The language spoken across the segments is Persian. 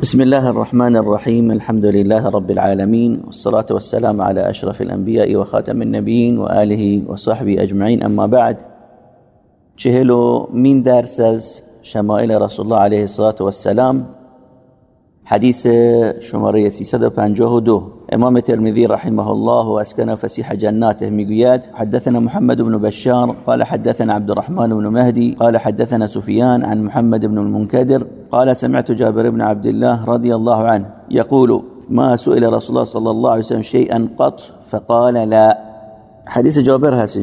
بسم الله الرحمن الرحيم الحمد لله رب العالمين والصلاة والسلام على أشرف الأنبياء وخاتم النبيين وآله وصحبه أجمعين. أما بعد چهلو من درس شمائل رسول الله عليه الصلاة والسلام؟ حديث شمارة 352 امام ترمذي رحمه الله واسكن فسيح جناته. ميقياد. حدثنا محمد بن بشار قال حدثنا عبد الرحمن بن مهدي قال حدثنا سفيان عن محمد بن المنكدر قال سمعت جابر بن عبد الله رضي الله عنه يقول ما سئل رسول الله صلى الله عليه وسلم شيئا قط؟ فقال لا. حديث جابر هست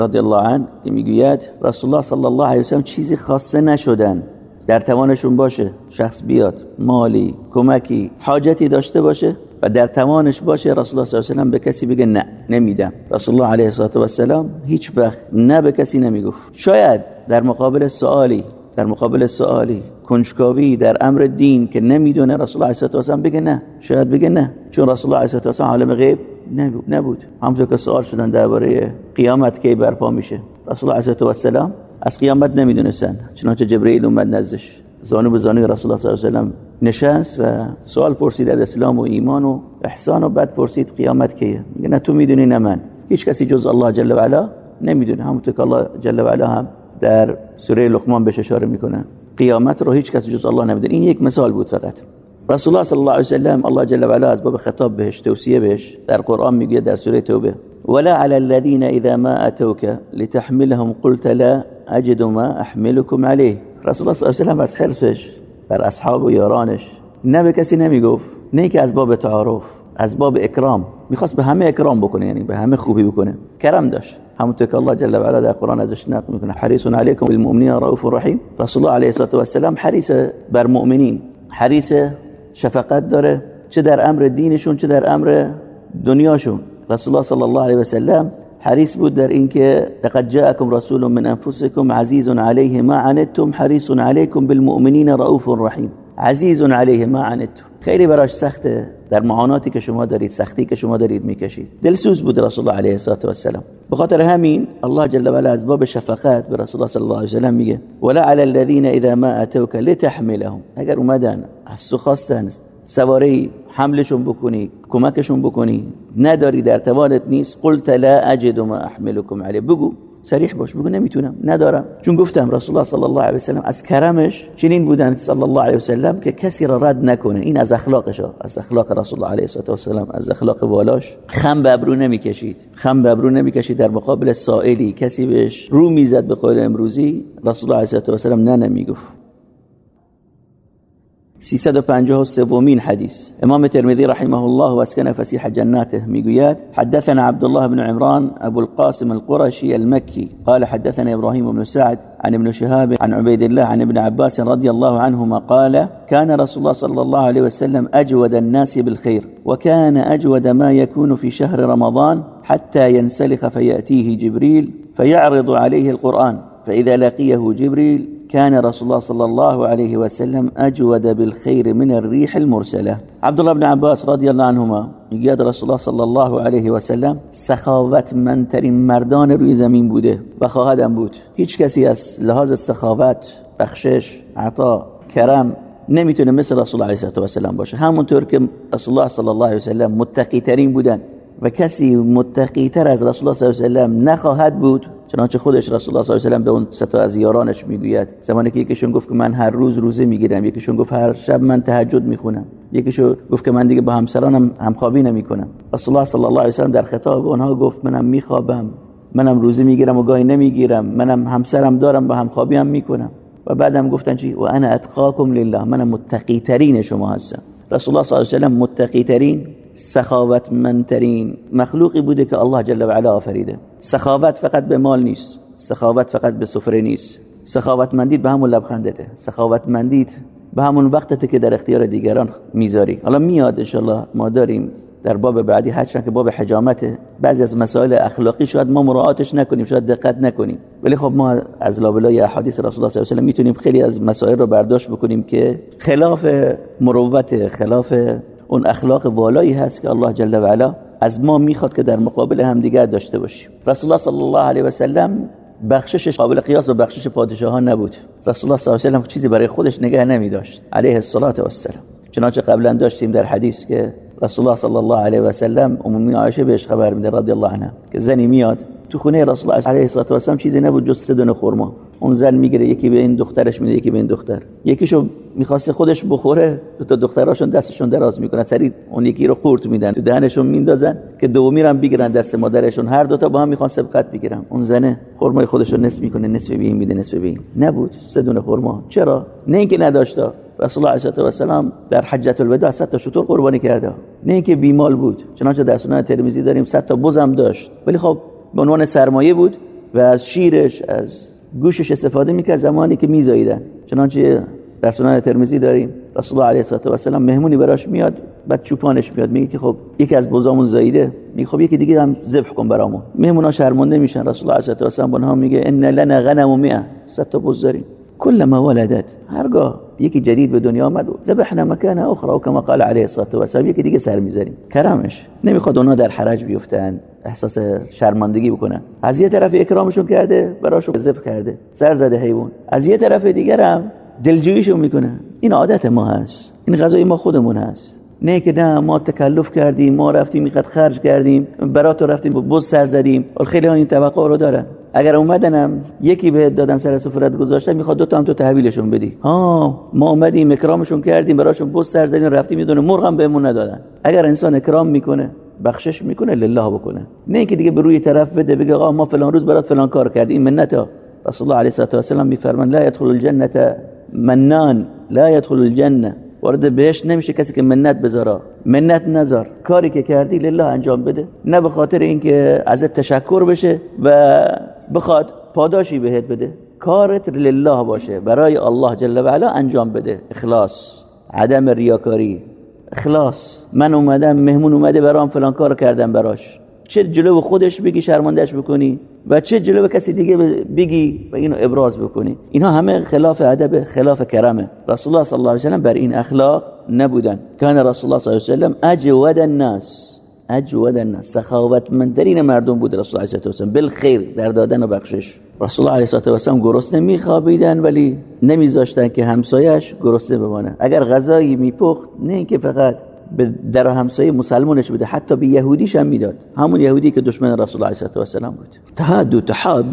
رضي الله عنه که رسول الله صلى الله عليه وسلم چیزی خاصه نشدن. در توانشون باشه شخص بیاد مالی کمکی حاجتی داشته باشه. و در توانش باشه رسول الله صلی الله علیه و به کسی بگه نه نمیدم رسول الله علیه و سلام هیچ وقت نه به کسی نمی‌گفت. شاید در مقابل سوالی در مقابل سوالی کنجکاوی در امر دین که نمی‌دونه رسول الله علیه و سلام بگه نه. شاید بگه نه چون رسول الله علیه و سلام عالم غیب نبود همونطور که سوال شدن درباره قیامت کی برپا میشه. رسول الله علیه و سلام از قیامت نمی‌دونستن چنانچه جبرئیل اومد نزدش. زانو به زانوی رسول الله صلی الله علیه و نشست و سوال پرسید از اسلام و ایمان و احسان و بعد پرسید قیامت کیه؟ میگه نه تو می‌دونی نه من. هیچ کسی جز الله جل و علا نمی‌دونه. همونطور که الله جل و علا هم در سوره لقمان بهش اشاره می‌کنه. قیامت رو هیچ کسی جز الله نمی‌دونه. این یک مثال بود فقط. رسول الله صلی الله علیه و سلم الله جل و علا از باب خطاب بهش توصیه بهش در قرآن میگه در سوره توبه ولا على الذين اذا ما اتوك لتحملهم قلت لا اجد ما احملكم عليه رسول الله صلی الله علیه و از حرصش بر اصحاب و یارانش نه به کسی نمی‌گفت نه که از باب تعارف از باب اکرام. می‌خواست به همه اکرام بکنه یعنی به همه خوبی بکنه. کرم داشت. همونطور که الله جل و علا در قرآن ازش نقل می‌کنه حریص علیکم بالمؤمنین رؤوف رحیم. رسول الله علیه و السلام حریص بر مؤمنین. حریص شفقت داره چه در امر دینشون چه در امر دنیاشون. رسول الله صلی الله علیه و سلم حریص بود در اینکه لقد جاءكم رسول من أنفسكم عزيز عليه ما عنتم حريص عليكم بالمؤمنين رؤوف رحیم عزیز علیه ما عنتم. خیلی براش سخته در معاناتی که شما دارید سختی که شما دارید میکشید. دلسوز بود رسول الله علیه و السلام به خاطر همین الله جل و علا از باب شفقت به رسول الله صلی الله علیه و سلم میگه ولا علی الذين اذا ما اتوك لتحملهم. اگر اومدن از تو خواستن سواره حملشون بکنی کمکشون بکنی نداری در توانت نیست. قلت لا اجد ما احملكم علی بگو صریح باش بگو نمی‌تونم ندارم. چون گفتم رسول الله صلی الله علیه و سلم از کرمش چنین بودن صلی الله علیه و سلم که کسی را رد نکنه. این از اخلاقش از اخلاق رسول الله علیه و سلم از اخلاق والاش. خم به ابرو نمی‌کشید. خم به ابرو نمی‌کشید. در مقابل سائلی کسی بهش رو می‌زد به قول امروزی رسول الله علیه و سلم نه نمی‌گفت 353 حديث. إمام الترمذي رحمه الله واسكن فسيح جناته ميقويات حدثنا عبد الله بن عمران أبو القاسم القرشي المكي. قال حدثنا إبراهيم بن سعد عن ابن شهاب عن عبيد الله عن ابن عباس رضي الله عنهما قال كان رسول الله صلى الله عليه وسلم أجود الناس بالخير وكان أجود ما يكون في شهر رمضان حتى ينسلخ فيأتيه جبريل فيعرض عليه القرآن فإذا لقيه جبريل كان رسول الله صلى الله عليه وسلم أجود بالخير من الريح المرسلة. عبد الله بن عباس رضي الله عنهما يقول رسول الله صلى الله عليه وسلم سخاوت ترين مردان روی زمین بوده. و خواهدم بود. هیچ کسی از لحاظ سخاوت بخشش عطا کرم نمی‌تونه مثل رسول الله علیه و سلم باشه. همونطور که رسول الله صلی الله علیه و سلم متقی ترین بودن. و کسی متقی تر از رسول الله صلی الله علیه و سلم نخواهد بود چنانچه خودش رسول الله صلی الله علیه و به اون ستا از یارانش می‌گوید. زمانی که یکیشون گفت که من هر روز روزه می‌گیرم یکیشون گفت هر شب من تهجد می‌خونم. یکیشون گفت که من دیگه با همسرانم همخوابی نمی‌کنم. رسول الله صلی الله علیه و در خطاب اونها گفت منم میخوابم منم روزه می‌گیرم و گاهی نمی‌گیرم منم همسرم دارم با همخوابی هم می‌کنم. و بعدم گفتن چی؟ و انا اتقاکم لله. منم متقی ترین شما هستم. رسول الله صلی الله علیه و متقی ترین سخاوت منترین مخلوقی بوده که الله جل و علا آفریده. سخاوت فقط به مال نیست سخاوت فقط به سفره نیست. سخاوت مندید به همون لبخندته. سخاوت مندید به همون وقتته که در اختیار دیگران می‌ذاری. حالا میاد انشالله ما داریم در باب بعدی هرچند که باب حجامت بعضی از مسائل اخلاقی شاید ما مراعاتش نکنیم شاید دقت نکنیم. ولی خب ما از لابلای احادیث رسول الله صلی الله علیه و می‌تونیم خیلی از مسائل رو برداشت بکنیم که خلاف مروت خلاف اون اخلاق والایی هست که الله جل و علا از ما می‌خواد که در مقابل همدیگر داشته باشیم. رسول الله صلی الله علیه و سلم بخشش قابل قیاس و بخشش پادشاهان نبود. رسول الله صلی الله علیه و سلم چیزی برای خودش نگه نمی داشت علیه الصلاة و السلام چنانچه قبلا داشتیم در حدیث که رسول الله صلی الله علیه و سلم عمومی عایشه بهش خبر میده رضی الله عنها که زنی میاد تو خونه رسول الله علیه و سلم چیزی نبود جز سه دونه اون زن می‌گیره یکی به این دخترش میده یکی به این دختر. یکیشو می‌خواسته خودش بخوره دو تا دختراشون دستشون دراز می‌کنن. سری اون یکی رو قورت میدن تو دهنشون میندازن که دومی رو بگیرن دست مادرشون. هر دو تا با هم می‌خوان سبقت بگیرن. اون زنه خرمای خودش رو نصف می‌کنه نصف به این میده نصف به نبود. سه دونه خرما. چرا؟ نه اینکه نداشتا. رسول الله علیه و سلام در حجت الوداع 100 تا شطور قربانی کرده. نه اینکه بیمال بود. چنانچه در سنن ترمذی داریم 100 تا بزم داشت. ولی خب به عنوان سرمایه بود و از شیرش از گوشش استفاده می‌کرد زمانی که میزاییدن چنانچه در سنن ترمذی داریم رسول الله علیه و سلام مهمونی براش میاد بعد چوپانش میاد میگه که خب یکی از بزامون زاییده. میگه خب یکی دیگه هم ذبح کن برامون. مهمونا شرمنده میشن. رسول الله علیه و سلام بنها میگه ان لنا غنم 100 صد تا بز داریم ما ولدت. هرگاه یکی جدید به دنیا آمد ذبحنا مکان اخرى و قال علیه الصلاه و السلام یکی دیگه سر می‌ذاریم. کرمش نمی‌خواد اونا در حرج بیفتن احساس شرمندگی بکنن. از یه طرف اکرامشون کرده براشون ذبح کرده. سر زده حیوان. از یه طرف دیگر هم دلجوییشون می‌کنه. این عادت ما هست. این غذای ما خودمون هست. نه که نه ما تکلف کردیم ما رفتیم می‌خواد خرج کردیم برات رفتیم بز سر زدیم. خیلی ها این توقع رو دارن. اگر اومدنم یکی بهت دادن سر سفرت گذاشتن می‌خواد دو تا هم تو تحویلشون بدی. ها ما اومدیم اکرامشون کردیم براشون بز سر زدیم رفتیم می‌دونه مرغ هم بهمون ندادن. اگر انسان اکرام می‌کنه بخشش می‌کنه لله بکنه. نه اینکه دیگه به روی طرف بده بگه آقا ما فلان روز برات فلان کار کردیم. منتا رسول الله علیه و سلم میفرمان لا يدخل الجنه منان. لا يدخل الجنه وارد بهش نمیشه کسی که منت بذاره. منت نذار. کاری که کردی لله انجام بده. نه به خاطر اینکه ازت تشکر بشه و بخواد پاداشی بهت بده. کارت لله باشه. برای الله جل و علا انجام بده. اخلاص. عدم ریاکاری. اخلاص. من اومدم مهمون اومده برام فلان کار کردم براش. چه جلو خودش بگی شرمندهش بکنی. و چه جلو کسی دیگه بگی و اینو ابراز بکنی. اینها همه خلاف ادب خلاف کرمه. رسول الله صلی الله علیه و سلم بر این اخلاق نبودن. کان رسول الله صلی الله علیه و سلم اجود الناس. اجود الناس. سخاوت من مردم بود رسول الله علیه و سلم بالخیر در دادن و بخشش. رسول الله علیه و سلم گرسنه میخوابیدن ولی نمیذاشتن که همسایش گرسنه بمانه. اگر غذایی میپخت نه اینکه فقط به در همسایه مسلمانش بده حتی به یهودیش هم می‌داد. همون یهودی که دشمن رسول الله علیه و بود. تهاد و تحاب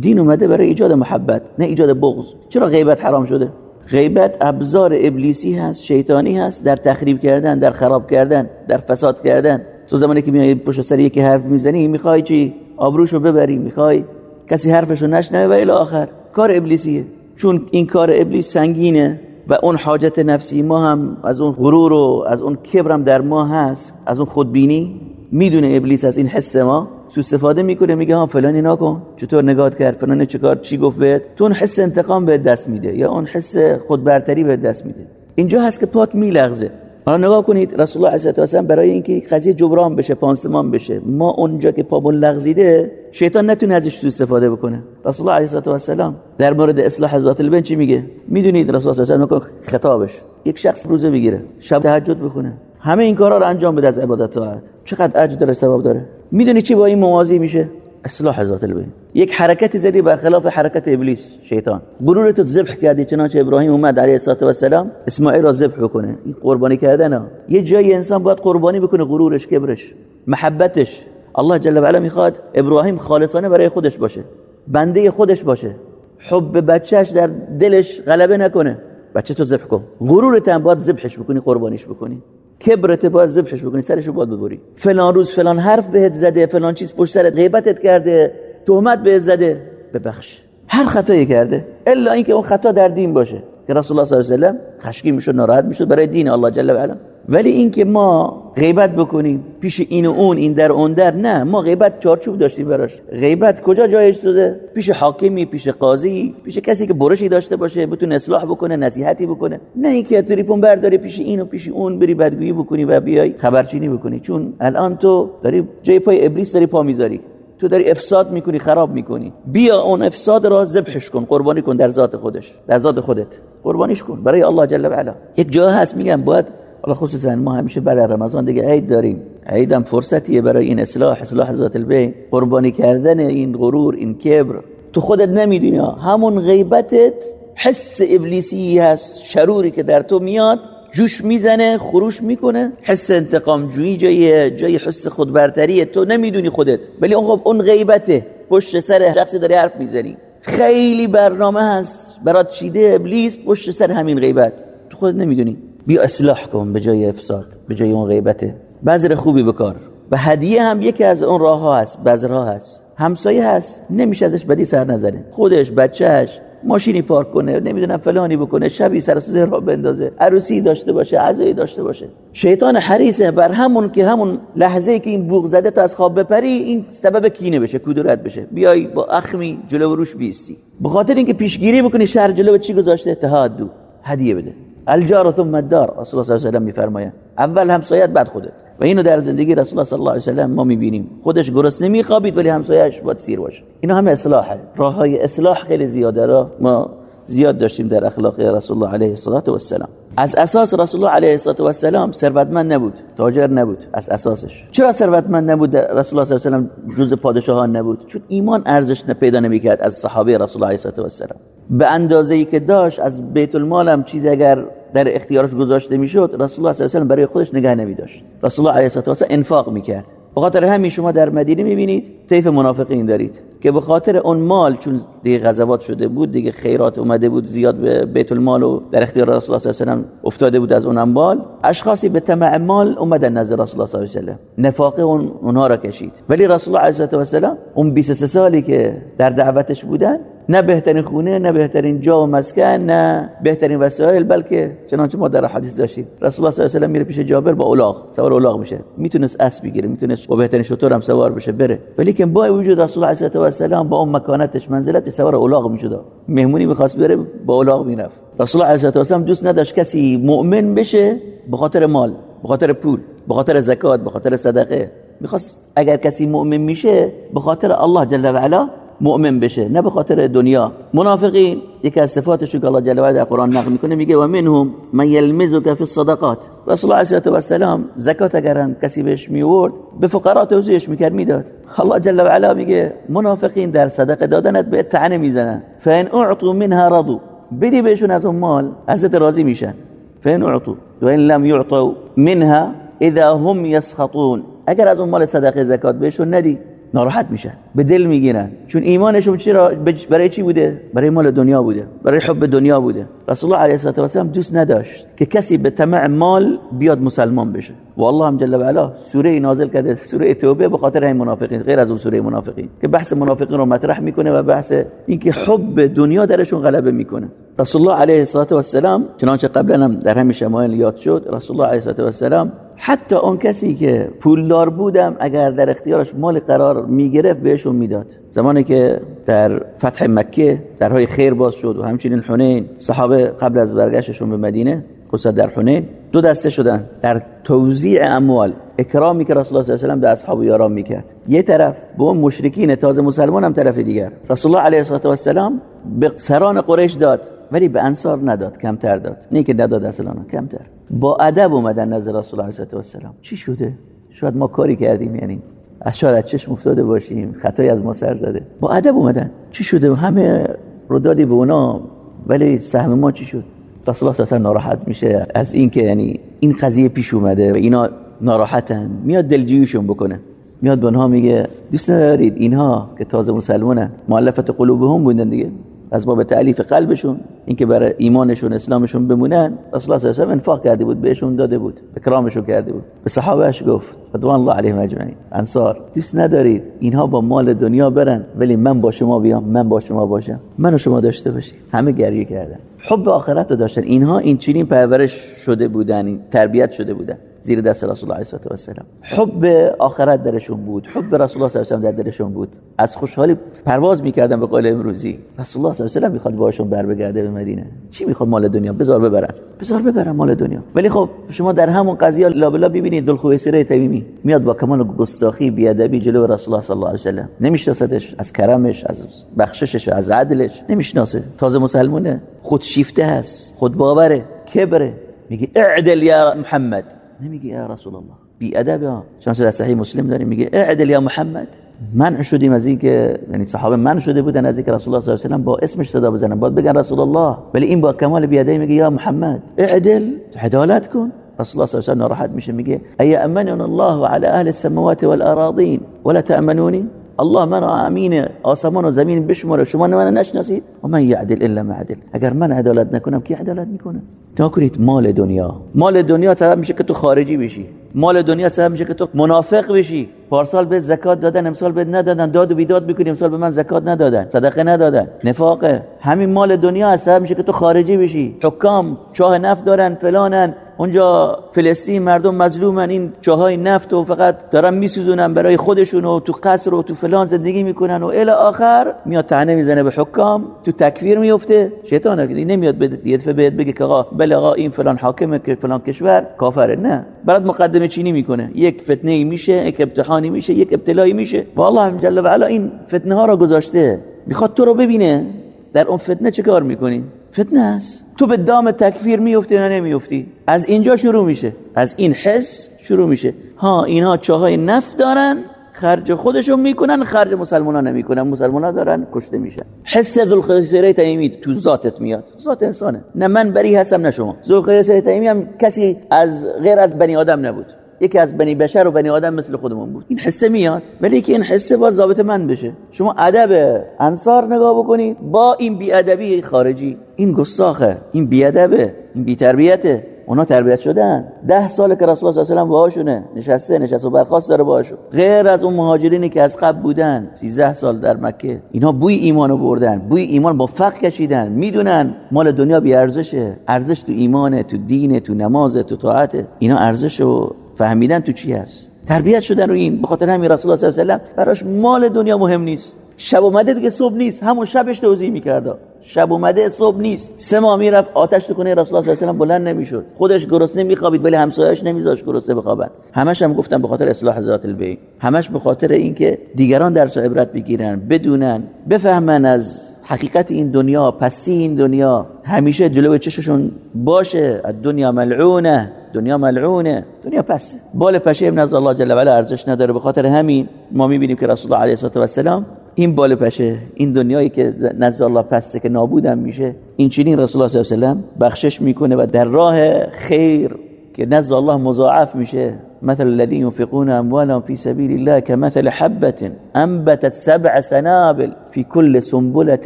دین اومده برای ایجاد محبت نه ایجاد بغض. چرا غیبت حرام شده؟ غیبت ابزار ابلیسی هست شیطانی هست در تخریب کردن در خراب کردن در فساد کردن. تو زمانی که میای پشت سر یکی حرف می‌زنی می‌خوای چی؟ آبروشو ببری می‌خوای کسی حرفشو نشنوه و الی آخر. کار ابلیسیه. چون این کار ابلیس سنگینه. و اون حاجت نفسی ما هم از اون غرور و از اون کبرم در ما هست از اون خودبینی می‌دونه ابلیس از این حس ما. سو استفاده می‌کنه میگه ها فلانی نکن چطور نگات کرد؟ فلان چیکار چی گفت بهت؟ تو اون حس انتقام به دست میده یا اون حس خودبرتری به دست میده. اینجا هست که پات میلغزه. حالا نگاه کنید رسول الله علیه و برای اینکه قضیه جبران بشه پانسمان بشه ما اونجا که پامون لغزیده شیطان نتونه ازش سوء استفاده بکنه. رسول الله علیه و سلام در مورد اصلاح ذات البین چی میگه؟ می‌دونید رسول الله علیه و خطابش. یک شخص روزه بگیره شب تهجد بخونه. همه این کارا رو انجام بده از عبادت طاعت. چقدر اجر داره ثواب داره؟ می‌دونی چی با این موازی میشه؟ اصلاح ذات البین یک حرکتی زدی خلاف حرکت ابلیس شیطان غرور تو ذبح کردی چنانچه ابراهیم اومد علیه الصلاه و السلام اسماعیل را ذبح بکنه این قربانی کردن ها. یه جایی انسان باید قربانی بکنه غرورش کبرش محبتش. الله جل و علا می‌خواد ابراهیم خالصانه برای خودش باشه بنده خودش باشه. حب بچهش در دلش غلبه نکنه. بچه تو ذبح کن. غرورت هم باید ذبحش بکنی قربانیش بکنی. کبرت باید ذبحش بکنی سرشو باید ببری. فلان روز فلان حرف بهت زده فلان چیز پشت سرت غیبتت کرده تهمت بهت زده ببخش. هر خطایی کرده الا اینکه اون خطا در دین باشه. که رسول الله صلی الله علیه و سلم خشکی می‌شد ناراحت می‌شد برای دین الله جل و علا. ولی اینکه ما غیبت بکنیم. پیش این و اون این در اون در. نه ما غیبت چارچوب داشتیم براش. غیبت کجا جایش شده؟ پیش حاکمی پیش قاضی پیش کسی که برشی داشته باشه بتونه اصلاح بکنه نصیحتی بکنه. نه اینکه تریپون برداری پیش این و پیش اون بری بدگویی بکنی و بیای خبرچینی بکنی. چون الان تو داری جای پای ابلیس داری پا می‌ذاری. تو داری افساد می‌کنی خراب می‌کنی. بیا اون افساد را ذبحش کن قربانی کن در ذات خودش در ذات خودت. قربانیش کن برای الله جل و علا. یک جا هست میگم باید حالا خصوصا ما همیشه بعد رمضان دیگه عید داریم. عیدم فرصتیه برای این اصلاح اصلاح ذات البین قربانی کردن این غرور این کبر. تو خودت نمی‌دونی همون غیبتت حس ابلیسی هست شروری که در تو میاد جوش می‌زنه خروش می‌کنه. حس انتقام جویی جای جای حس خودبرتریه. تو نمی‌دونی خودت. ولی اون خب اون غیبته. پشت سر شخصی داری حرف می‌زنی. خیلی برنامه هست. برات چیده ابلیس پشت سر همین غیبت. تو خودت نمی‌دونی. بیا اصلاح کن به جای افساد به جای اون غیبته. بذر خوبی بکار. و هدیه هم یکی از اون راه ها هست بذرها هست. همسایه هست نمیشه ازش بدی سر نزنه. خودش بچهش ماشینی پارک کنه نمی‌دونم فلانی بکنه شبی سر را بندازه عروسی داشته باشه عزایی داشته باشه. شیطان حریصه بر همون که همون لحظه که این بوق زده تا از خواب بپری این سبب کینه بشه کدورت بشه. بیای با اخمی جلو روش بیستی. به خاطر اینکه پیشگیری بکنی شهر جلو چی گذاشته؟ تهادو هدیه بده. الجار ثم الدار. رسول الله صلی الله علیه و میفرمایه اول همسایت بعد خودت. و اینو در زندگی رسول الله صلی الله علیه و سلم ما می‌بینیم. خودش گرسنه میخوابید ولی همسایه‌اش باید سیر باشه. اینا همه اصلاحه. راه های اصلاح خیلی زیاده را ما زیاد داشتیم در اخلاق رسول الله علیه و السلام از اساس رسول الله علیه و السلام ثروتمند نبود تاجر نبود از اساسش. چرا ثروتمند نبود؟ رسول الله صلی الله علیه و جز پادشاهان نبود. چون ایمان ارزش پیدا نمی‌کرد از صحابه رسول الله علیه و السلام به اندازه ای که داشت از بیت المال هم چیزی اگر در اختیارش گذاشته می‌شد رسول الله صلی الله علیه و برای خودش نگه نمی داشت رسول الله علیه و سلم انفاق می‌کرد. خاطر همین شما در مدینه می‌بینید طیف منافقین دارید. که به خاطر اون مال چون دیگه غزوات شده بود دیگه خیرات اومده بود زیاد به بیت المال و در اختیار رسول الله صلی الله علیه و افتاده بود از اون اموال اشخاصی به طمع مال اومدن نزد رسول الله صلی الله علیه و نفاق اون اونها را کشید. ولی رسول الله علیه و سلم اون 23 سالی که در دعوتش بودن نه بهترین خونه نه بهترین جا و مسکن نه بهترین وسایل بلکه چنانچه ما در حدیث داشتیم. رسول الله صلی الله علیه و میره پیش جابر با الاغ سوار الاغ میشه. می‌تونست اسب بگیره می‌تونست با بهترین شطور هم سوار بشه بره. ولی که با وجود رسول الله علیه و سلام با اون مکانتش منزلت سوار الاغ می‌شد. مهمونی می‌خواست بره با الاغ می‌رفت. رسول الله علیه و دوست نداشت کسی مؤمن بشه به خاطر مال به خاطر پول به خاطر زکات به خاطر صدقه. می‌خواست اگر کسی مؤمن میشه به خاطر الله جل و علا مؤمن بشه نه به خاطر دنیا. منافقین یکی از صفاتشون که الله جل و در قرآن نقل می‌کنه میگه و منهم من یلمزک فی الصدقات. رسول الله علیه و سلام زکات اگر کسی بهش میورد به فقرا توزیعش می‌کرد می‌داد. الله جل و علا میگه منافقین در صدقه دادنت به طعنه می‌زنن. فان اعطوا منها رضوا. بدی بهشون از اون مال ازت راضی میشن. فان اعطوا. و ان لم يعطوا منها اذا هم يسخطون اگر از اون مال صدقه زکات بهشون ندی ناراحت میشن به دل می‌گیرن چون ایمانشون چرا برای چی بوده؟ برای مال دنیا بوده. برای حب دنیا بوده. رسول الله علیه و سلم دوست نداشت که کسی به طمع مال بیاد مسلمان بشه. و الله هم جل و علا سوره نازل کرده سوره توبه به خاطر این منافقین غیر از اون سوره منافقین. که بحث منافقین رو مطرح می‌کنه و بحث اینکه حب دنیا درشون غلبه می‌کنه. رسول الله علیه و سلام چنانچه قبلا هم در همین شمایل یاد شد رسول الله علیه و سلام حتی اون کسی که پولدار بودم اگر در اختیارش مال قرار می‌گرفت بهشون می‌داد. زمانی که در فتح مکه درهای خیر باز شد و همچنین حنین صحابه قبل از برگشتشون به مدینه خصوصا در حنین دو دسته شدن. در توزیع اموال اکرامی که رسول الله صلی الله علیه و به اصحاب و یاران می‌کرد. یه طرف به اون مشرکین تازه مسلمان هم طرف دیگر. رسول الله علیه و السلام به سران قریش داد ولی به انصار نداد کمتر داد. نه که نداد اصلا کمتر. با ادب اومدن نزد رسول الله علیه و چی شده؟ شاید ما کاری کردیم یعنی اشار از چشم افتاده باشیم خطایی از ما سر زده. با ادب اومدن. چی شده؟ همه رو دادی به اونا ولی سهم ما چی شد؟ رسول الله اصلا ناراحت میشه. از اینکه یعنی این قضیه پیش اومده و اینا ناراحتن میاد دلجویشون بکنه. میاد به اونها میگه دوست ندارید اینها که تازه مسلمانن مؤلفت قلوبهم بودن دیگه. از باب تعلیف قلبشون اینکه برای ایمانشون اسلامشون بمونن رسول الله صلی انفاق کرده بود بهشون داده بود اکرامشون کرده بود. به صحابهش گفت رضوان الله علیهم اجمعین. انصار دوست ندارید اینها با مال دنیا برن ولی من با شما بیام من با شما باشم منو شما داشته باشید. همه گریه کردن. حب آخرت رو داشتن. اینها این چنین پرورش شده بودن تربیت شده بودن. زیر دست رسول الله علیه و سلم حب آخرت درشون بود. حب رسول الله صلی الله علیه و در درشون بود. از خوشحالی پرواز می‌کردن به قول امروزی. رسول الله صلی الله علیه و می‌خواد باشون بر بگرده به مدینه. چی می‌خواد مال دنیا؟ بزار ببرن. بزار ببرن مال دنیا. ولی خب شما در همون قضیه لابلا ببینید دلخویسره تمیمی. میاد با کمال گستاخی بیادبی جلو رسول الله صلی الله علیه و سلم. نمیشناستش از کرمش از بخششش از عدلش. نمی‌شناسه. تازه مسلمونه. خود شیفته هست. خود باوره. کبره. میگه اعدل یا محمد. نمیگه یا رسول الله بی ادب ها. چون در صحیح مسلم داریم. میگه اعدل یا محمد. منع شدیم از اینکه یعنی صحابه منع شده بودن از اینکه رسول الله صلی الله علیه و با اسمش صدا بزنن. باید بگن رسول الله ولی این با کمال بیادبی میگه یا محمد. اعدل. عدالت کن. رسول الله صلی الله علیه و ناراحت میشه. میگه ای امنن الله على اهل السماوات والاراضين ولا تامنوني الله من امین آسمان و زمین بشماره شما من نشناسید؟ و من یعدل الا معدل اگر من عدالت نکنم کی عدالت می‌کنه؟ کنید؟ مال دنیا. مال دنیا سبب میشه که تو خارجی بشی. مال دنیا سبب میشه که تو منافق بشی. پارسال به زکات دادن امسال به ندادن. داد و بیداد می‌کنی امسال به من زکات ندادن. صدقه ندادن. نفاقه. همین مال دنیا سبب میشه که تو خارجی بشی. حکام چاه نفت دارن فلانن. اونجا فلسطین مردم مظلومن این چاهای نفت و فقط دارن میسوزونن برای خودشون و تو قصر و تو فلان زندگی می‌کنن و الی آخر میاد تنه می‌زنه به حکام تو تکفیر میفته شیطان نمیاد یه دفعه بهت بگه که آقا بله این فلان حاکمه که فلان کشور کافره. نه. برات مقدمه چینی می‌کنه. یک فتنه میشه یک امتحانی میشه یک ابتلایی میشه. و الله جل و علا این فتنه ها را گذاشته. می‌خواد تو رو ببینه. در اون فتنه چه کار می‌کنی؟ فتنه است. تو به دام تکفیر میفتی یا نمیفتی از اینجا شروع میشه. از این حس شروع میشه. ها اینها چاهای نفت دارن خرج خودشون می‌کنن خرج مسلمان ها نمی‌کنن. مسلمان ها دارن کشته میشن. حس ذوالخیسره تیمی تو ذاتت میاد. ذات انسانه. نه من بری هستم نه شما. ذوالخیسره تیمی هم کسی از غیر از بنی آدم نبود. یکی از بنی بشر و بنی آدم مثل خودمون بود. این حسه میاد. ولی که این حسه با ضابط من بشه. شما ادب انصار نگاه بکنید با این بیادبی خارجی. این گستاخه این بیادبه این بیتربیته. اونا تربیت شدن. ده سال که رسول الله صلی الله علیه و باهاشونه. نشسته نشست و برخواست داره باهاشون. غیر از اون مهاجرینی که از قبل بودن. 13 سال در مکه. اینا بوی ایمانو بردن. بوی ایمان با فقر کشیدن. می‌دونن مال دنیا بی ارزشه. ارزش تو ایمانه تو دینه تو نمازه تو طاعته. اینا ارزشو فهمیدن تو چی هست. تربیت شدن رو این. به خاطر همین رسول الله صلی الله علیه و براش مال دنیا مهم نیست. شب اومده دیگه صبح نیست. همون شبش توضیح می‌کرد. شب اومده صبح نیست. سه ماه می‌رفت آتش تو خونه رسول الله صلی الله علیه و بلند نمی‌شد. خودش گرسنه میخوابید ولی همسایه‌اش نمیذاش گرسنه بخوابن. همش هم گفتم به خاطر اصلاح ذات البین همش به خاطر اینکه دیگران درس عبرت بگیرن بدونن بفهمن از حقیقت این دنیا پستی این دنیا. همیشه جلوی چششون باشه. دنیا ملعونه دنیا ملعونه دنیا پس بال پشه ابن از الله جل و علا ارزش نداره. به خاطر همین ما می‌بینیم که رسول الله علیه و السلام این بال پشه این دنیایی که نزد الله پسته که نابودم میشه این چنین رسول الله صلی الله علیه و بخشش می‌کنه و در راه خیر که نزد الله مضاعف میشه. مثل الذين ينفقون أموالهم في سبيل الله كمثل حبة أنبتت سبع سنابل في كل سنبلة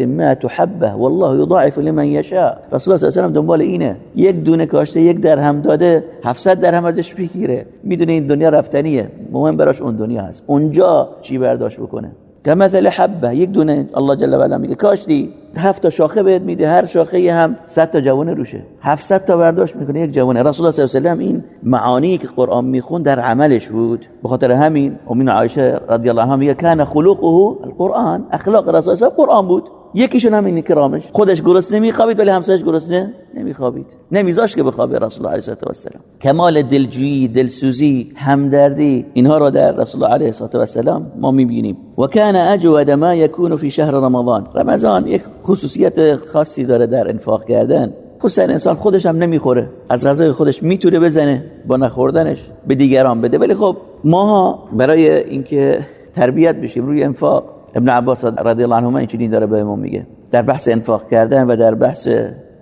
مئة حبة. والله يضاعف لمن يشاء. رسول الله صلی الله علیه و دنبال اینه. یک دونه کاشته یک درهم داده 700 درهم ازش بگیره می‌دونه این دنیا رفتنیه. مهم براش اون دنیا هست. اونجا چی برداشت بکنه؟ كمثل حبه یک دونه الله جل و علا میگه. کاشتی هفت تا شاخه بهت میده هر شاخه هم 100 تا جوانه روشه. 700 تا برداشت می‌کنه یک جوانه. رسول الله صلی الله علیه و این معانی که قرآن میخون در عملش بود. به خاطر همین امین عایشه رضی الله عنها میگه کان خلقه القرآن. اخلاق رسول الله قرآن بود. یکیشون هم این کرامش خودش گرسنه میخوابید ولی همسایش گرسنه نمیخوابید. نمیذاش که بخوابه رسول الله علیه و سلم کمال دلجویی دلسوزی همدردی اینها را در رسول الله علیه و سلم ما می‌بینیم. و کان اجود ما یکون فی شهر رمضان. رمضان یک خصوصیت خاصی داره در انفاق کردن. خصوصا انسان خودش هم نمی‌خوره. از غذای خودش می‌تونه بزنه با نخوردنش به دیگران بده. ولی خب ما برای اینکه تربیت بشیم روی انفاق ابن عباس رضی الله عنهما اینجوری داره بهمون میگه. در بحث انفاق کردن و در بحث